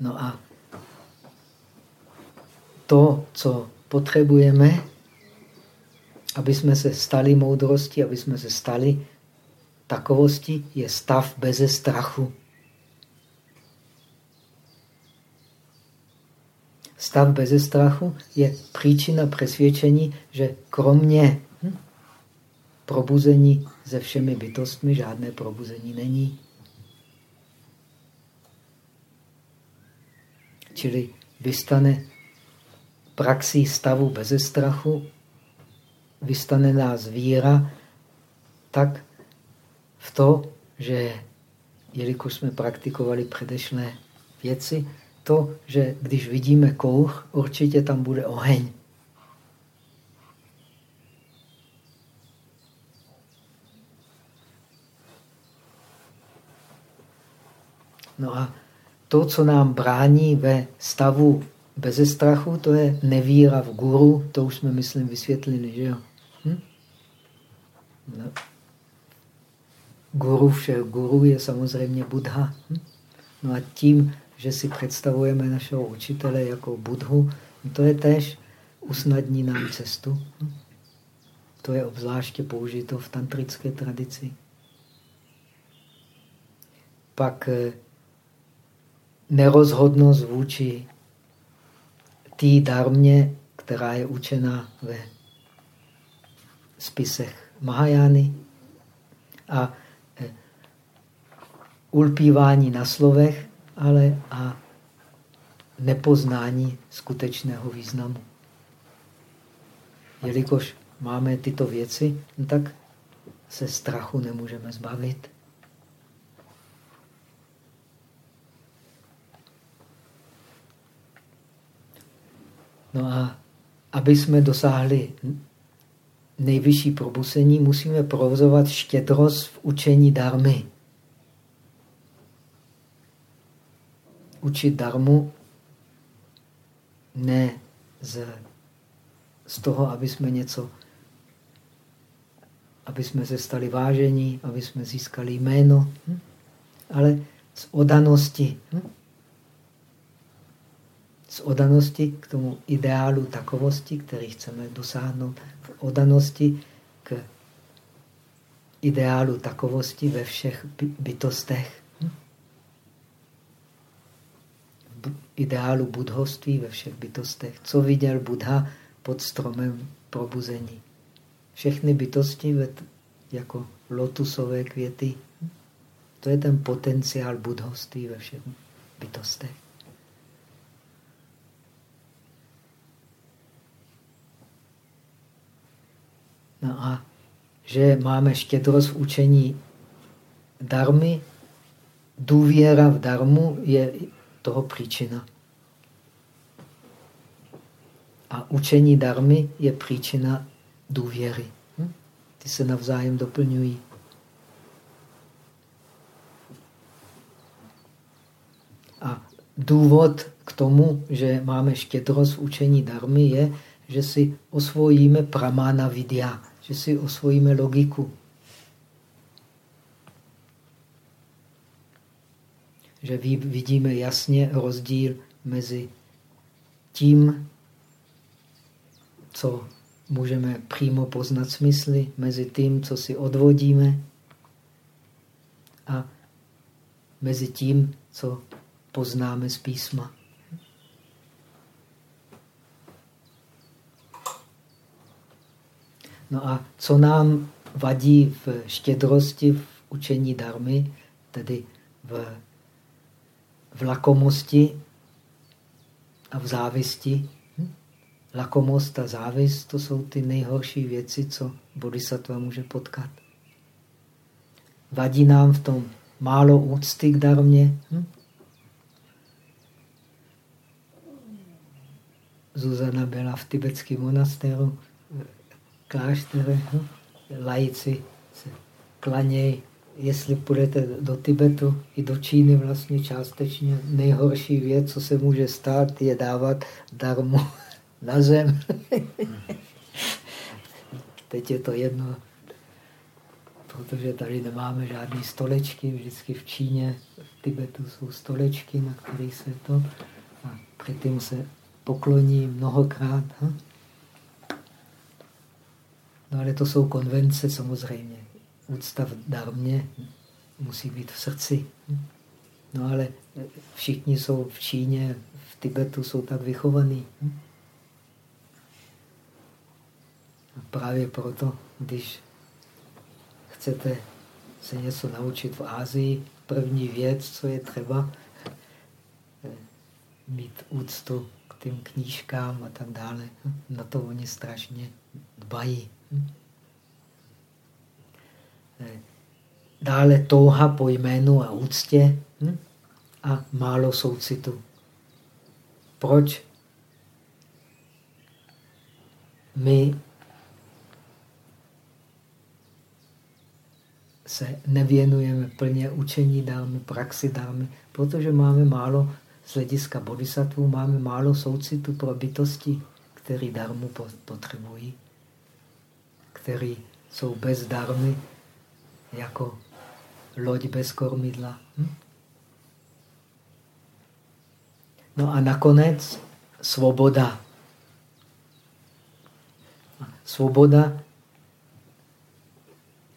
No a to, co potřebujeme, aby jsme se stali moudrosti, aby jsme se stali takovosti, je stav beze strachu. Stav beze strachu je příčina přesvědčení, že kromě hm, probuzení se všemi bytostmi žádné probuzení není. Čili vystane praxí stavu beze strachu, vystane nás víra, tak v to, že jelikož jsme praktikovali předešlé věci, to, že když vidíme kouř, určitě tam bude oheň. No a to, co nám brání ve stavu beze strachu, to je nevíra v guru, to už jsme, myslím, vysvětlili, že jo? Hm? No. Guru všech guru je samozřejmě Buddha. Hm? No a tím, že si představujeme našeho učitele jako Budhu, to je tež usnadní nám cestu. Hm? To je obzvláště použito v tantrické tradici. Pak eh, nerozhodnost vůči té darmě, která je učena ve spisech Mahajány a eh, ulpívání na slovech, ale a nepoznání skutečného významu. Jelikož máme tyto věci, tak se strachu nemůžeme zbavit. No a aby jsme dosáhli nejvyšší probusení, musíme provozovat štědrost v učení darmy. Učit darmu ne z, z toho, aby jsme něco, aby jsme se stali vážení, aby jsme získali jméno, hm? ale z odanosti. Hm? Z odanosti k tomu ideálu takovosti, který chceme dosáhnout, v odanosti k ideálu takovosti ve všech bytostech. Ideálu budhoství ve všech bytostech. Co viděl Buddha pod stromem probuzení? Všechny bytosti jako lotusové květy. To je ten potenciál budhoství ve všech bytostech. No a že máme štědrost v učení darmy, důvěra v darmu je toho příčina. A učení darmy je příčina důvěry. Hm? Ty se navzájem doplňují. A důvod k tomu, že máme štědrost v učení darmy, je, že si osvojíme pramána vidya že si osvojíme logiku. Že vidíme jasně rozdíl mezi tím, co můžeme přímo poznat smysly, mezi tím, co si odvodíme a mezi tím, co poznáme z písma. No a co nám vadí v štědrosti, v učení darmy, tedy v, v lakomosti a v závisti. Hm? Lakomost a závist, to jsou ty nejhorší věci, co bodhisattva může potkat. Vadí nám v tom málo úcty k darmě. Hm? Zuzana byla v tibetském monastéru kláštere, hm? lajíci se klanějí jestli půjdete do Tibetu i do Číny vlastně částečně, nejhorší věc, co se může stát, je dávat darmu na zem. Teď je to jedno, protože tady nemáme žádné stolečky, vždycky v Číně, v Tibetu jsou stolečky, na kterých se to, a předtím se pokloní mnohokrát. Hm? No ale to jsou konvence samozřejmě. Úcta v darmě musí být v srdci. No ale všichni jsou v Číně, v Tibetu jsou tak vychovaní. A právě proto, když chcete se něco naučit v Ázii, první věc, co je třeba, mít úctu k těm knížkám a tak dále. Na to oni strašně dbají. Dále touha po jménu a úctě hm? a málo soucitu. Proč my se nevěnujeme plně učení dámy, praxi dámy, protože máme málo z hlediska bodhisattva, máme málo soucitu pro bytosti, které darmu potřebují, které jsou bez darmy jako loď bez kormidla. Hm? No a nakonec svoboda. Svoboda,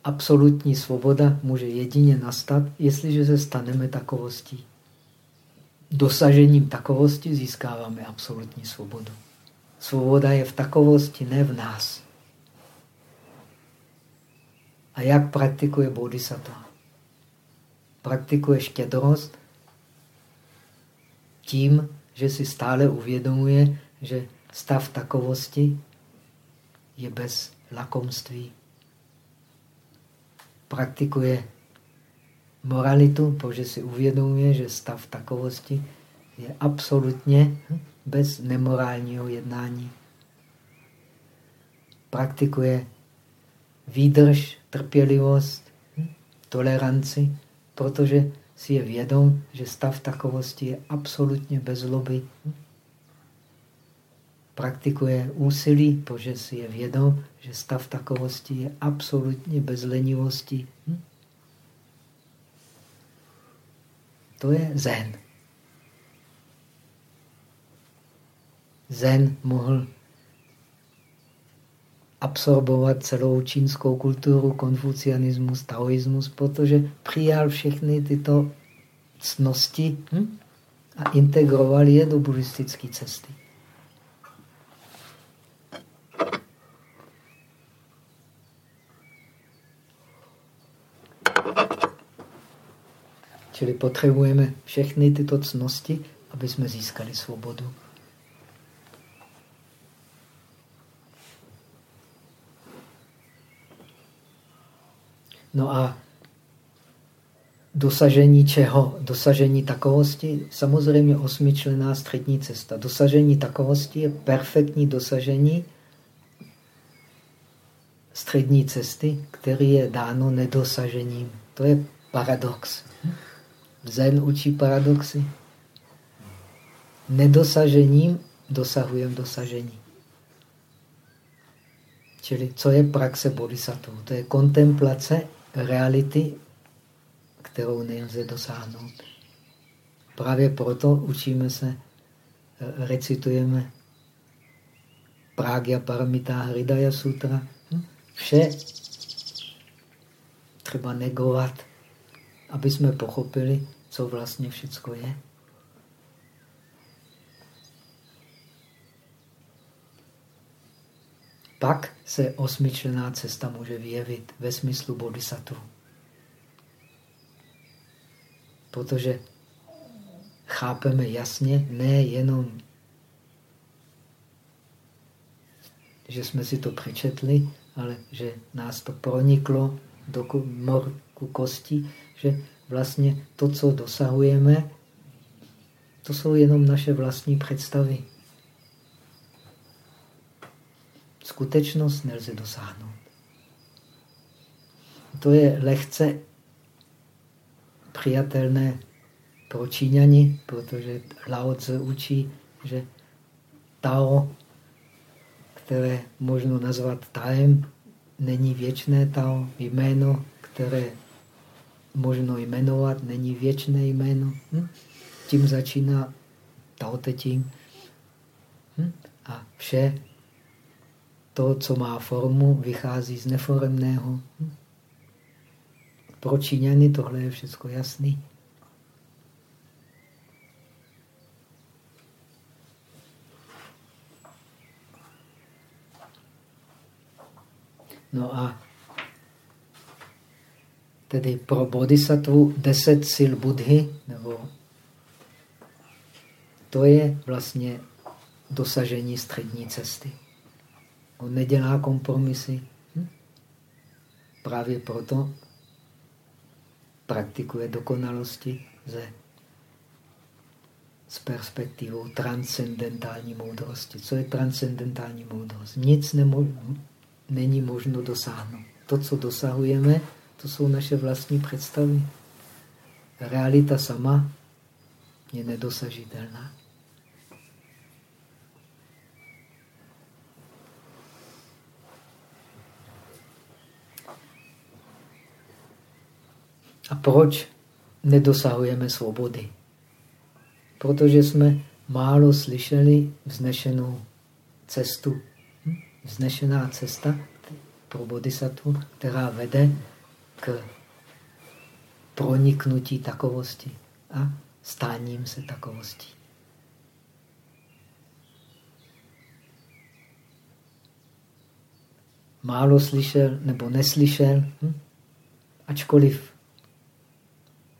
absolutní svoboda může jedině nastat, jestliže se staneme takovostí. Dosažením takovosti získáváme absolutní svobodu. Svoboda je v takovosti, ne v nás. A jak praktikuje bodhisattva? praktikuje štědrost tím, že si stále uvědomuje, že stav takovosti je bez lakomství. Praktikuje moralitu, protože si uvědomuje, že stav takovosti je absolutně bez nemorálního jednání. Praktikuje výdrž, trpělivost, toleranci, protože si je vědom, že stav takovosti je absolutně bez zloby. Praktikuje úsilí, protože si je vědom, že stav takovosti je absolutně bez lenivosti. To je zen. Zen mohl absorbovat celou čínskou kulturu, konfucianismus, taoismus, protože přijal všechny tyto cnosti hm? a integroval je do buddhistické cesty. Čili potřebujeme všechny tyto cnosti, aby jsme získali svobodu. No a dosažení čeho? Dosažení takovosti? Samozřejmě osmičlená střední cesta. Dosažení takovosti je perfektní dosažení střední cesty, který je dáno nedosažením. To je paradox. Zen učí paradoxy. Nedosažením dosahujeme dosažení. Čili co je praxe bodhisattva? To je kontemplace reality, kterou nelze dosáhnout. Právě proto učíme se, eh, recitujeme Pragya Paramita Hridaya Sutra. Hm? Vše třeba negovat, aby jsme pochopili, co vlastně všecko je. Pak se osmičlená cesta může vyjevit ve smyslu bodhisattva. Protože chápeme jasně, ne jenom, že jsme si to přečetli, ale že nás to proniklo do morku kosti, že vlastně to, co dosahujeme, to jsou jenom naše vlastní představy. Skutečnost nelze dosáhnout. To je lehce přijatelné pro Číňani, protože Lao Tzu učí, že Tao, které možno nazvat Taem, není věčné Tao, jméno, které možno jmenovat, není věčné jméno. Hm? Tím začíná Tao Te Ching. Hm? A vše to, co má formu, vychází z neforemného. Hm? Pro Číňany tohle je všechno jasný. No a tedy pro bodhisattvu deset sil Budhy, nebo to je vlastně dosažení střední cesty. On nedělá kompromisy. Hm? Právě proto praktikuje dokonalosti ze, s perspektivou transcendentální moudrosti. Co je transcendentální moudrost? Nic nemo, není možno dosáhnout. To, co dosahujeme, to jsou naše vlastní představy. Realita sama je nedosažitelná. A proč nedosahujeme svobody? Protože jsme málo slyšeli vznešenou cestu. Hm? Vznešená cesta pro bodhisattva, která vede k proniknutí takovosti a stáním se takovostí. Málo slyšel nebo neslyšel, hm? ačkoliv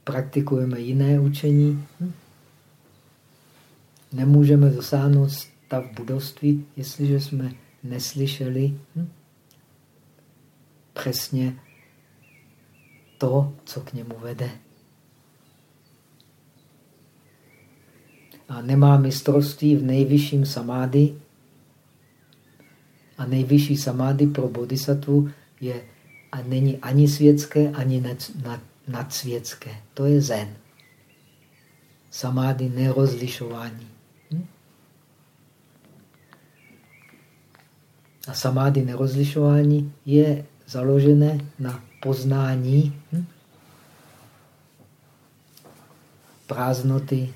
praktikujeme jiné učení, hm? nemůžeme dosáhnout stav budovství, jestliže jsme neslyšeli hm? přesně to, co k němu vede. A nemá mistrovství v nejvyšším samády. A nejvyšší samády pro bodhisattvu je a není ani světské, ani nadsvětské. To je zen. Samády nerozlišování. Hm? A samády nerozlišování je založené na poznání hm? prázdnoty,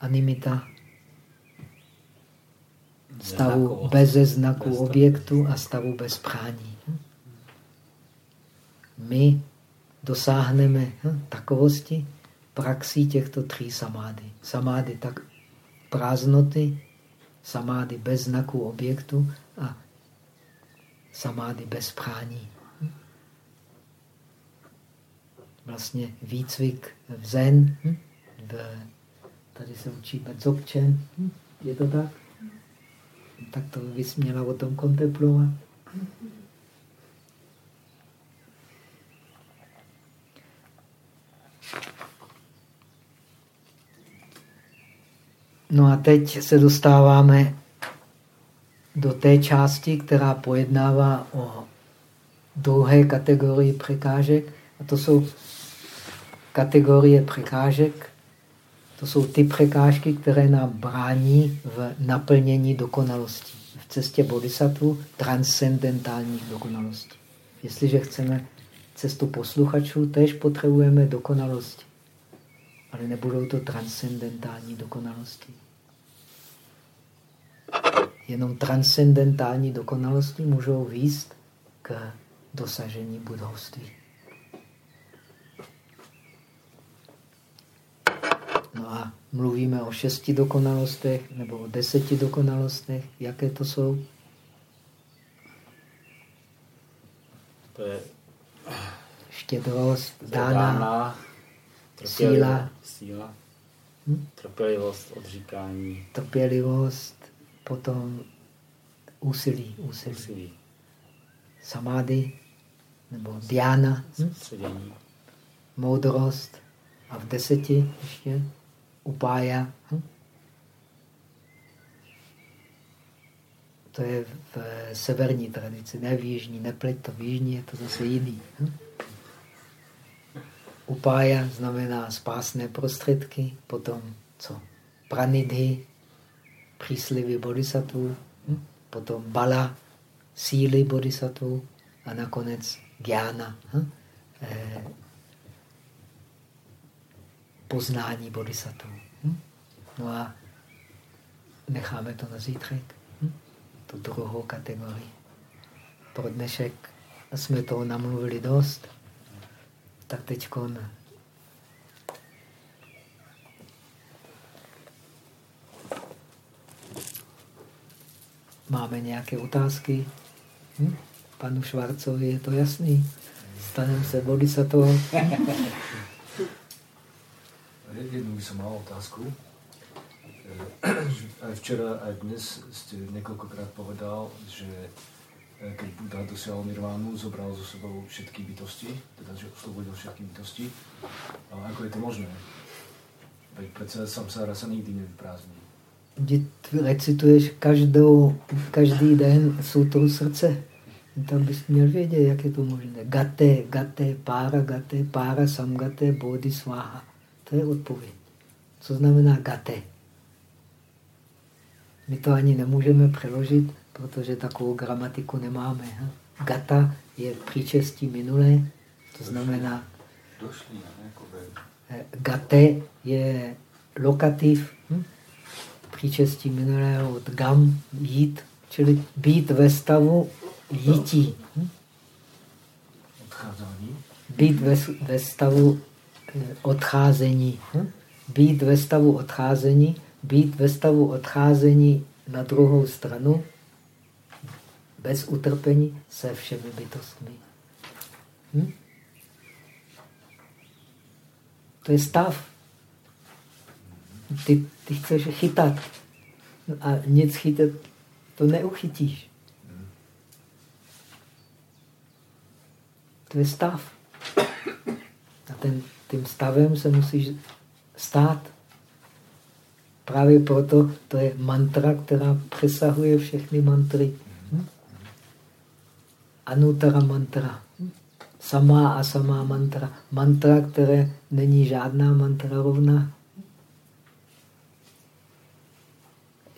animita, stavu bez znaku objektu a stavu bez prání. Hm? My dosáhneme hm, takovosti praxí těchto tří samády. Samády tak prázdnoty, samády bez znaku objektu a samády bez prání. Vlastně výcvik v zen, v, tady se učí Dzogchen, je to tak? Tak to bys měla o tom kontemplovat. No a teď se dostáváme do té části, která pojednává o druhé kategorii překážek. A to jsou kategorie překážek, to jsou ty překážky, které nám brání v naplnění dokonalosti. V cestě bodhisattva transcendentálních dokonalostí. Jestliže chceme cestu posluchačů, tež potřebujeme dokonalosti. Ale nebudou to transcendentální dokonalosti. Jenom transcendentální dokonalosti můžou výst k dosažení budovství. No a mluvíme o šesti dokonalostech nebo o deseti dokonalostech. Jaké to jsou?
To je
štědrost, dána, síla,
síla hm? trpělivost, odříkání.
Trpělivost, potom úsilí, úsilí. úsilí. Samády, nebo diana, hm? moudrost a v deseti ještě upája. Hm? To je v severní tradici, ne v jižní. Nepleť to v jižní, je to zase jiný. Hm? Upája znamená spásné prostředky, potom co? Pranidhy, příslivy bodhisattvů, hm? potom bala, síly bodhisattvů a nakonec gyána, poznání bodhisattvů. Hm? No a necháme to na zítřek, hm? tu druhou kategorii. Pro dnešek jsme toho namluvili dost, tak teď Máme nějaké otázky? Hm? Panu Švarcovi je to jasný. Stanem se bodhisattva.
Jednu jsem mal otázku. Aj včera, aj dnes ste niekoľkokrát povedal, že eh, keď Buddha dosiahol nirvánu, zobral zo sebou všetky bytosti, teda že oslobodil všetky bytosti. Ale ako je to možné? Veď predsa samsára sa nikdy nevyprázdní.
Kdy recituješ každou, každý den sutru srdce, tam bys měl vědět, jak je to možné. Gate, gate, pára, gate, pára, samgate, bodhi, sváha. To je odpověď. Co znamená gate? My to ani nemůžeme přeložit, protože takovou gramatiku nemáme. Gata je příčestí minulé, to znamená... Eh, gate je lokativ, hm? příčestí minulého od gam, jít, čili být ve stavu jítí. Hm? Být ve, ve stavu odcházení. Hm? Být ve stavu odcházení být ve stavu odcházení na druhou stranu, bez utrpení se všemi bytostmi. Hm? To je stav. Ty, ty chceš chytat a nic chytat to neuchytíš. To je stav. A ten, tím stavem se musíš stát. Právě proto to je mantra, která přesahuje všechny mantry. Hm? Anutara mantra. Samá a samá mantra. Mantra, které není žádná mantra rovná.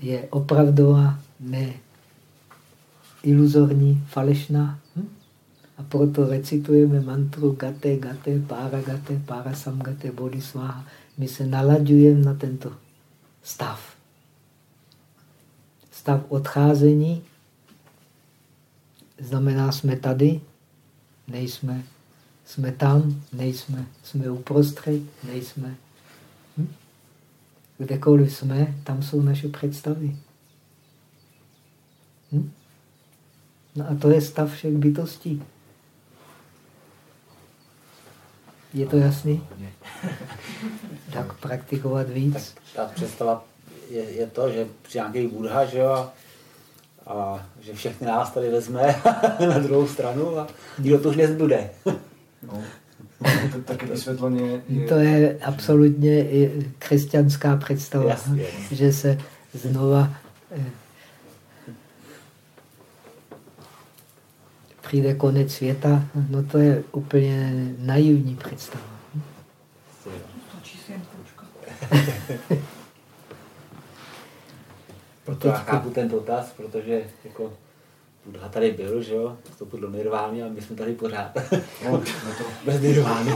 Je opravdová, ne iluzorní, falešná. Hm? A proto recitujeme mantru gate, gate, para gate, para samgate, bodhisváha. My se nalaďujeme na tento stav. Stav odcházení znamená, jsme tady, nejsme, jsme tam, nejsme, jsme uprostřed, nejsme. Hm? Kdekoliv jsme, tam jsou naše představy. Hm? No a to je stav všech bytostí. Je to jasný? Tak praktikovat víc.
Tak ta představa je, je to, že při nějaký Buddha, že jo, a že všechny nás tady vezme na druhou stranu a nikdo to už nezbude. no.
To, vysvětleně
je... To je absolutně křesťanská představa, Jasně. že se znova přijde konec světa, no to je úplně naivní představa. Stačí si jen
Proto já chápu ten dotaz, protože jako Buddha tady byl, že jo, vstoupil do nirvány a my jsme tady pořád. No, to bez nirvány.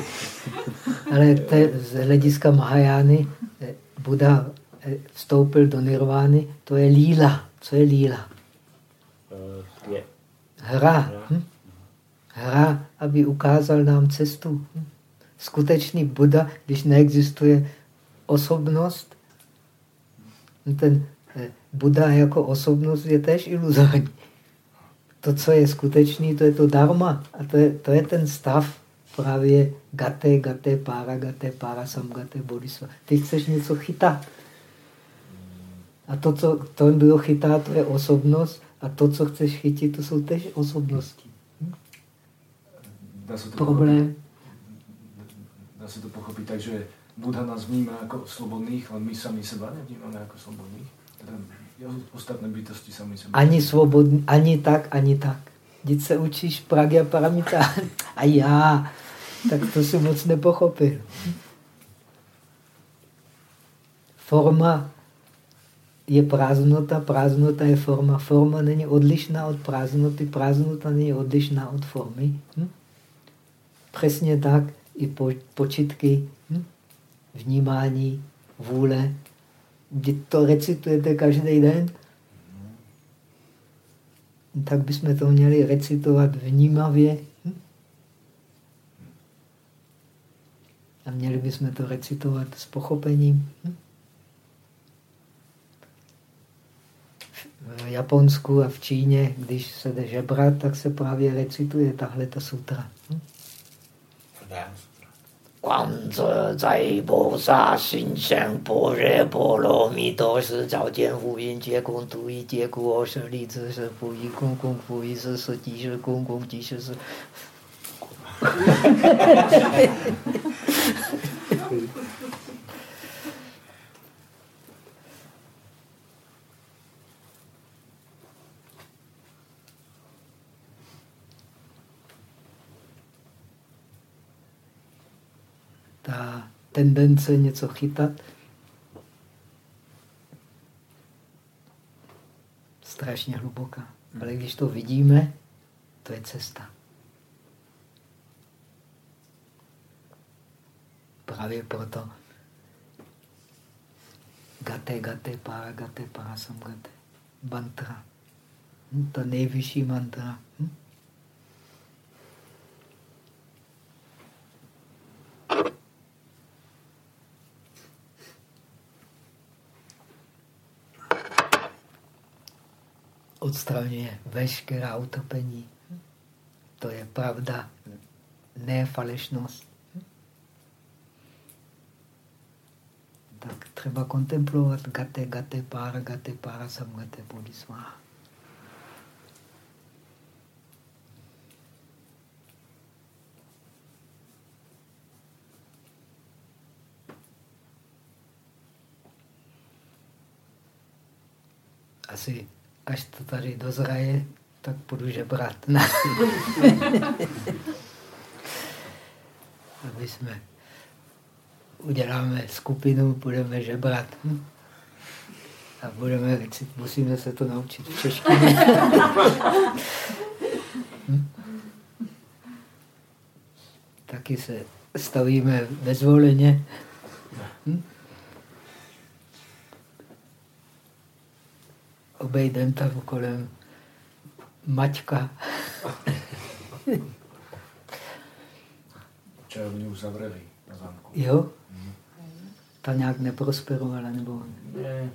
Ale te, z hlediska Mahajány eh, Buddha eh, vstoupil do nirvány, to je líla. Co je líla? Hra. Hm? Hra, aby ukázal nám cestu. Hm? Skutečný Buddha, když neexistuje osobnost, ten eh, Buddha jako osobnost je tež iluzorní. To, co je skutečný, to je to dharma. A to je, to je ten stav právě gate, gate, para, gate, para, samgate, bodhisattva. Ty chceš něco chytat. A to, co to, kdo chytá, to je osobnost. A to, co chceš chytit, to jsou tež osobnosti. Hm?
Dá se to
Problém.
Pochopit, dá se to pochopit tak, že Buddha nás vnímá jako slobodných, ale my sami seba nevnímáme jako. Teda Jo, ostatné bytosti sami sebe.
Ani svobodný, ani tak, ani tak. Když se učíš Pragya Paramita a já, tak to si moc nepochopil. Forma je prázdnota, prázdnota je forma. Forma není odlišná od prázdnoty, prázdnota není odlišná od formy. Hm? Přesně tak i po, počitky, hm? vnímání, vůle. Když to recitujete každý den, tak bychom to měli recitovat vnímavě. Hm? A měli bychom to recitovat s pochopením. Hm? V Japonsku a v Číně, když se jde žebrat, tak se právě recituje tahle ta sutra. Hm? Tendence něco chytat strašně hluboká. Ale když to vidíme, to je cesta. Právě proto gate, gate, para, gate, para, sam, gate. Mantra. Hm, to nejvyšší mantra. Hm? Odstraňuje veškerá utopení. To je pravda, ne falešnost. Tak třeba kontemplovat gate, gate, para, gate, para, sam, gate, bodhisvaha. Asi až to tady dozraje, tak budu žebrat. Aby jsme uděláme skupinu, budeme žebrat. Hm? A budeme, musíme se to naučit v češtině. hm? Taky se stavíme bezvoleně. Hm? Obejdem tam kolem Maťka.
Včera mě už zavřeli na zámku.
Jo? Mm. Ta nějak neprosperovala, nebo?
Ne.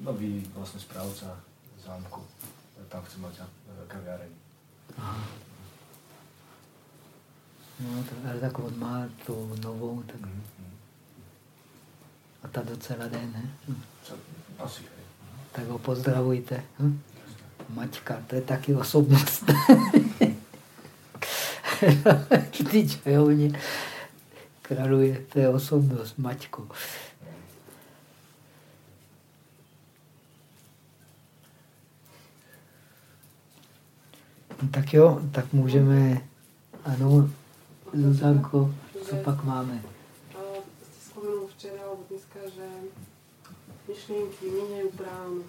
Nový vlastně správca zámku. Tam chce mít kaviareň. Aha.
No, to, ale tak on má tu novou, tak... Mm. A ta docela jde, ne?
Asi,
tak ho pozdravujte. Hm? Maťka, to je taky osobnost. Ty čajovně kraluje, to je osobnost, Maťko. Tak jo, tak můžeme, ano, Zuzanko, co pak máme?
Jste vzpomenul včera, dneska, že myšlenky míňají pránu.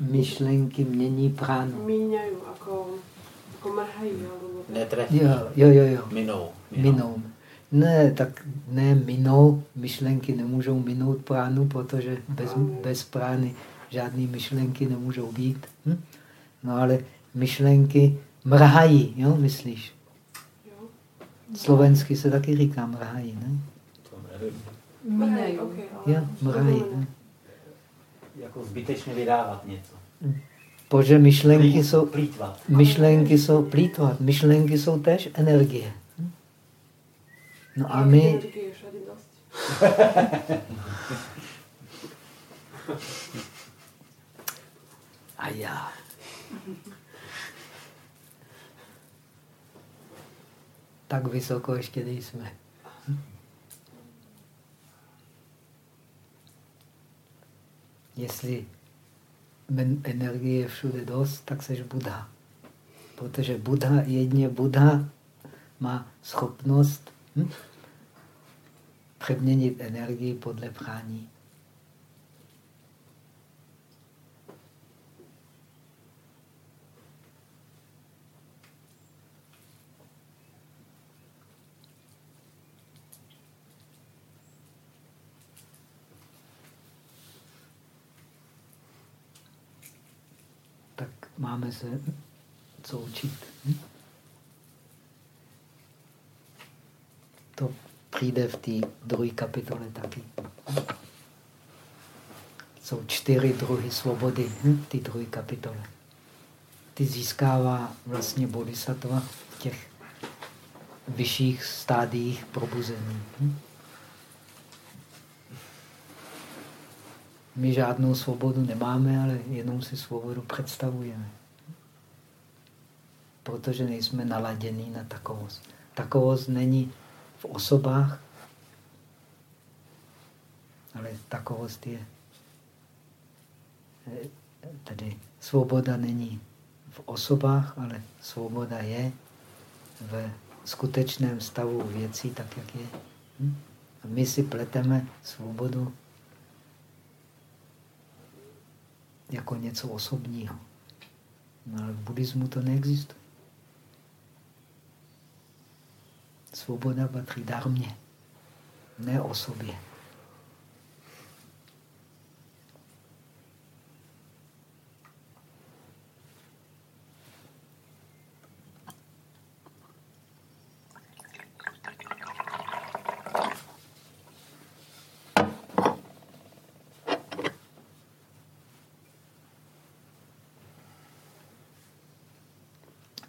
Myšlenky mění pránu.
Míňají, jako, jako mrhají.
Netrefí.
Jo, jo, jo. jo.
Minou.
Minou. minou. Ne, tak ne minou. Myšlenky nemůžou minout pránu, protože bez, bez prány žádné myšlenky nemůžou být. Hm? No ale myšlenky mrhají, jo, myslíš?
Jo.
Slovensky se taky říká mrhají, ne?
To nevím.
Mrhají, okay, ale
Jo, mrhají. Ne?
Jako zbytečně vydávat něco.
Protože myšlenky
Plít,
jsou,
plítvat.
myšlenky jsou plítvat. Myšlenky jsou též energie. No a my,
Energie je všade dost.
a já. Tak vysoko ještě nejsme. Jestli energie je všude dost, tak seš Buddha. Protože Buddha, jedně Buddha má schopnost hm, přeměnit energii podle prání. tak máme se co učit. Hm? To přijde v té druhé kapitole taky. Jsou čtyři druhy svobody hm? v té druhé kapitole. Ty získává vlastně bodhisattva v těch vyšších stádiích probuzení. Hm? My žádnou svobodu nemáme, ale jenom si svobodu představujeme. Protože nejsme naladění na takovost. Takovost není v osobách, ale takovost je. Tedy svoboda není v osobách, ale svoboda je v skutečném stavu věcí, tak jak je. Hm? A my si pleteme svobodu jako něco osobního. No ale v buddhismu to neexistuje. Svoboda patří darmě, ne o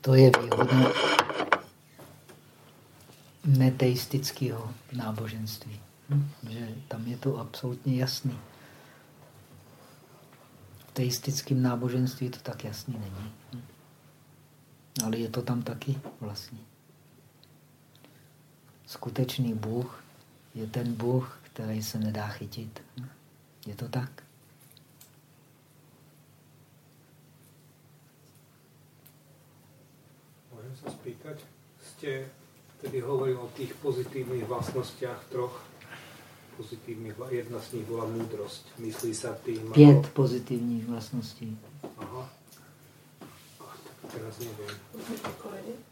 To je výhoda neteistického náboženství. Hm? Že tam je to absolutně jasný. V teistickém náboženství to tak jasný není. Hm? Ale je to tam taky vlastně. Skutečný Bůh je ten Bůh, který se nedá chytit. Hm? Je to tak?
Sa spýtať? Ste tedy hovorili o tých pozitívnych vlastnostiach troch pozitívnych, jedna z nich bola múdrosť. Myslí sa tým...
Pět ako... pozitívnych vlastností.
Aha. Teraz neviem.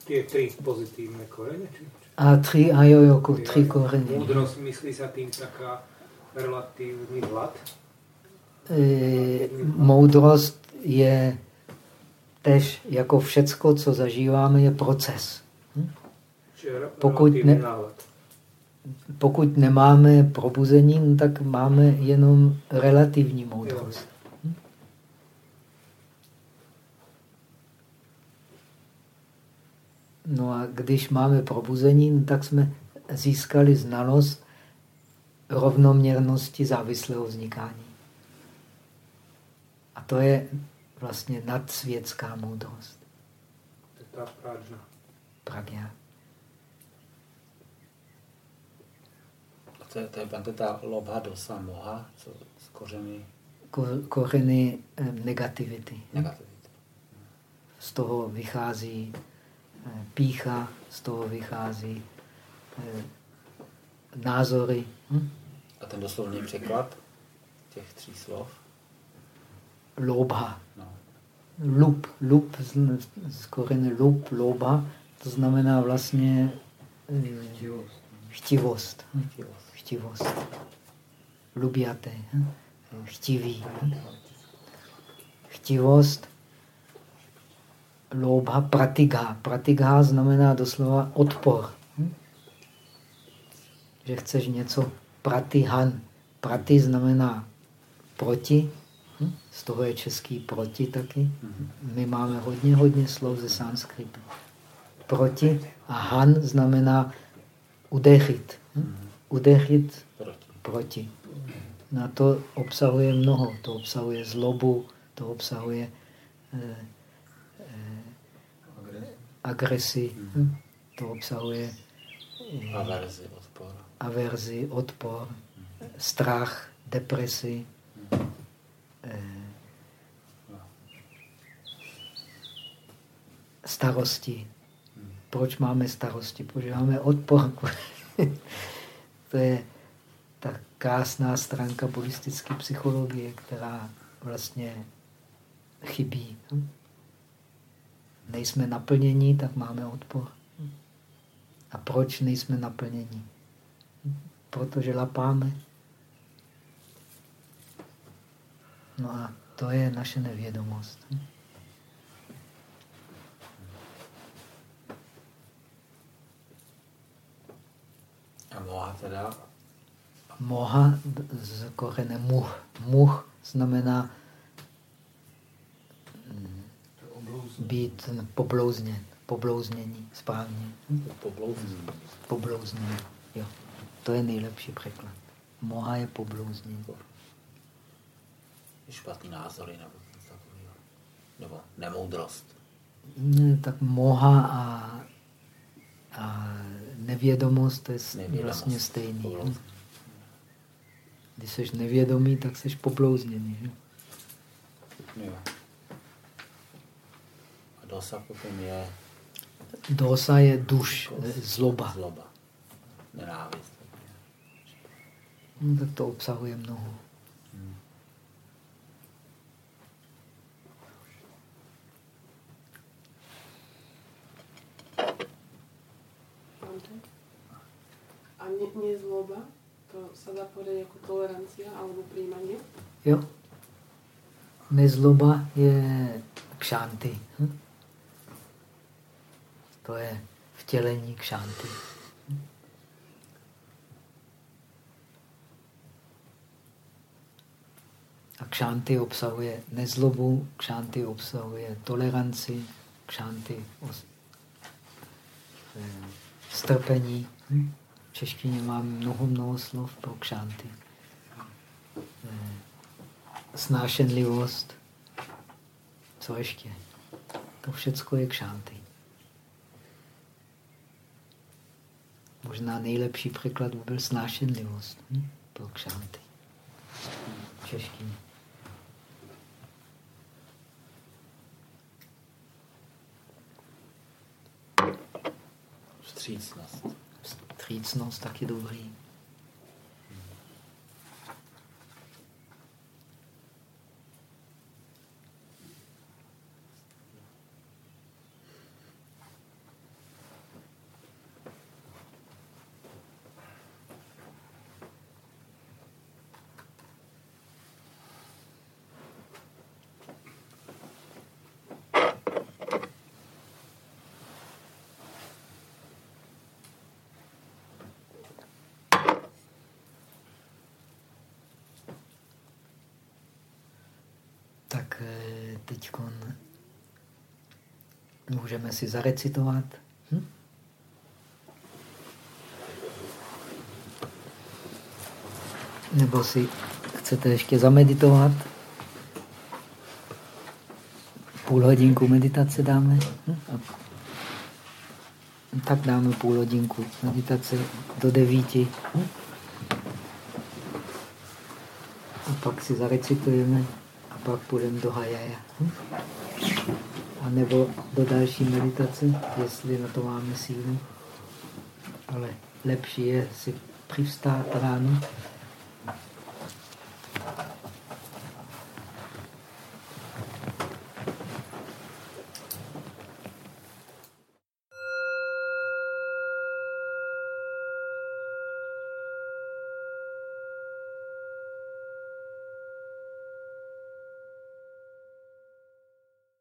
Tie tri pozitívne korene? Či?
A tři, a jo, jo, tři korene.
Múdrosť, myslí sa tým taká relatívny hlad?
E, moudrost je tež jako všecko, co zažíváme, je proces. Hm? Pokud, ne, pokud nemáme probuzení, no tak máme jenom relativní moudrost. Hm? No a když máme probuzení, no tak jsme získali znalost rovnoměrnosti závislého vznikání. A to je vlastně nadsvětská moudrost.
To je ta prajna.
Pragya.
To je, to je ta lobha dosa moha, co z kořeny?
Ko, kořeny eh, negativity.
Negativity.
Z toho vychází eh, pícha, z toho vychází eh, názory. Hm?
A ten doslovný překlad těch tří slov?
Lobha. No. Lup, lup z, z koreny lup, loba, to znamená vlastně chtivost. Chtivost. Chtivost. Chtivost. Lubiaté. Chtivý. Chtivost. Lobha pratigha. Pratigha znamená doslova odpor. Že chceš něco pratihan. Prati znamená proti, Hm? Z toho je český proti taky. My máme hodně, hodně slov ze sanskritu. Proti a han znamená udechit. Hm? Udechit proti. Na to obsahuje mnoho. To obsahuje zlobu, to obsahuje eh, eh, agresi, hm? to obsahuje
eh, averzi, odpor.
averzi, odpor, strach, depresi. Eh, starosti. Proč máme starosti? Protože máme odpor. to je ta krásná stránka buddhistické psychologie, která vlastně chybí. Nejsme naplnění, tak máme odpor. A proč nejsme naplnění? Protože lapáme. No a to je naše nevědomost.
A moha teda?
Moha z kořene muh. Muh znamená být poblouzněn, poblouznění, správně.
Poblouznění.
Poblouznění, jo. To je nejlepší překlad. Moha je poblouznění.
Špatný názory nebo takového. Nebo nemoudrost.
Ne, tak moha a, a nevědomost to je
Nevědomost.
vlastně stejný. Když jsi nevědomý, tak jsi poblouzněný. Že?
Jo. A dosa potom je
Dosa je duš, zloba.
zloba. Nenávist.
No, tak to obsahuje mnoho.
Ante? A nie, nie zloba? To sa dá povedať ako tolerancia alebo príjmanie?
Jo. Nezloba je kšanty. Hm? To je vtělení kšanty. A kšanty obsahuje nezlobu, kšanty obsahuje toleranci, kšanty os- eh, strpení. Hm? Češtině mám mnoho, mnoho slov pro kšanty. Eh, Snášenlivost. Co ještě? To všecko je kšanty. Možná nejlepší překlad by byl snášenlivost hm? pro kšanty. Češtině.
Vstřícnost.
Vstřícnost taky dobrý. Můžeme si zarecitovat. Hm? Nebo si chcete ještě zameditovat? Půl hodinku meditace dáme? Hm? Tak dáme půl hodinku meditace do devíti. Hm? A pak si zarecitujeme a pak půjdeme do hajaja. Hm? A nebo do další meditace, jestli na to máme sílu. Ale lepší je si přivstát ráno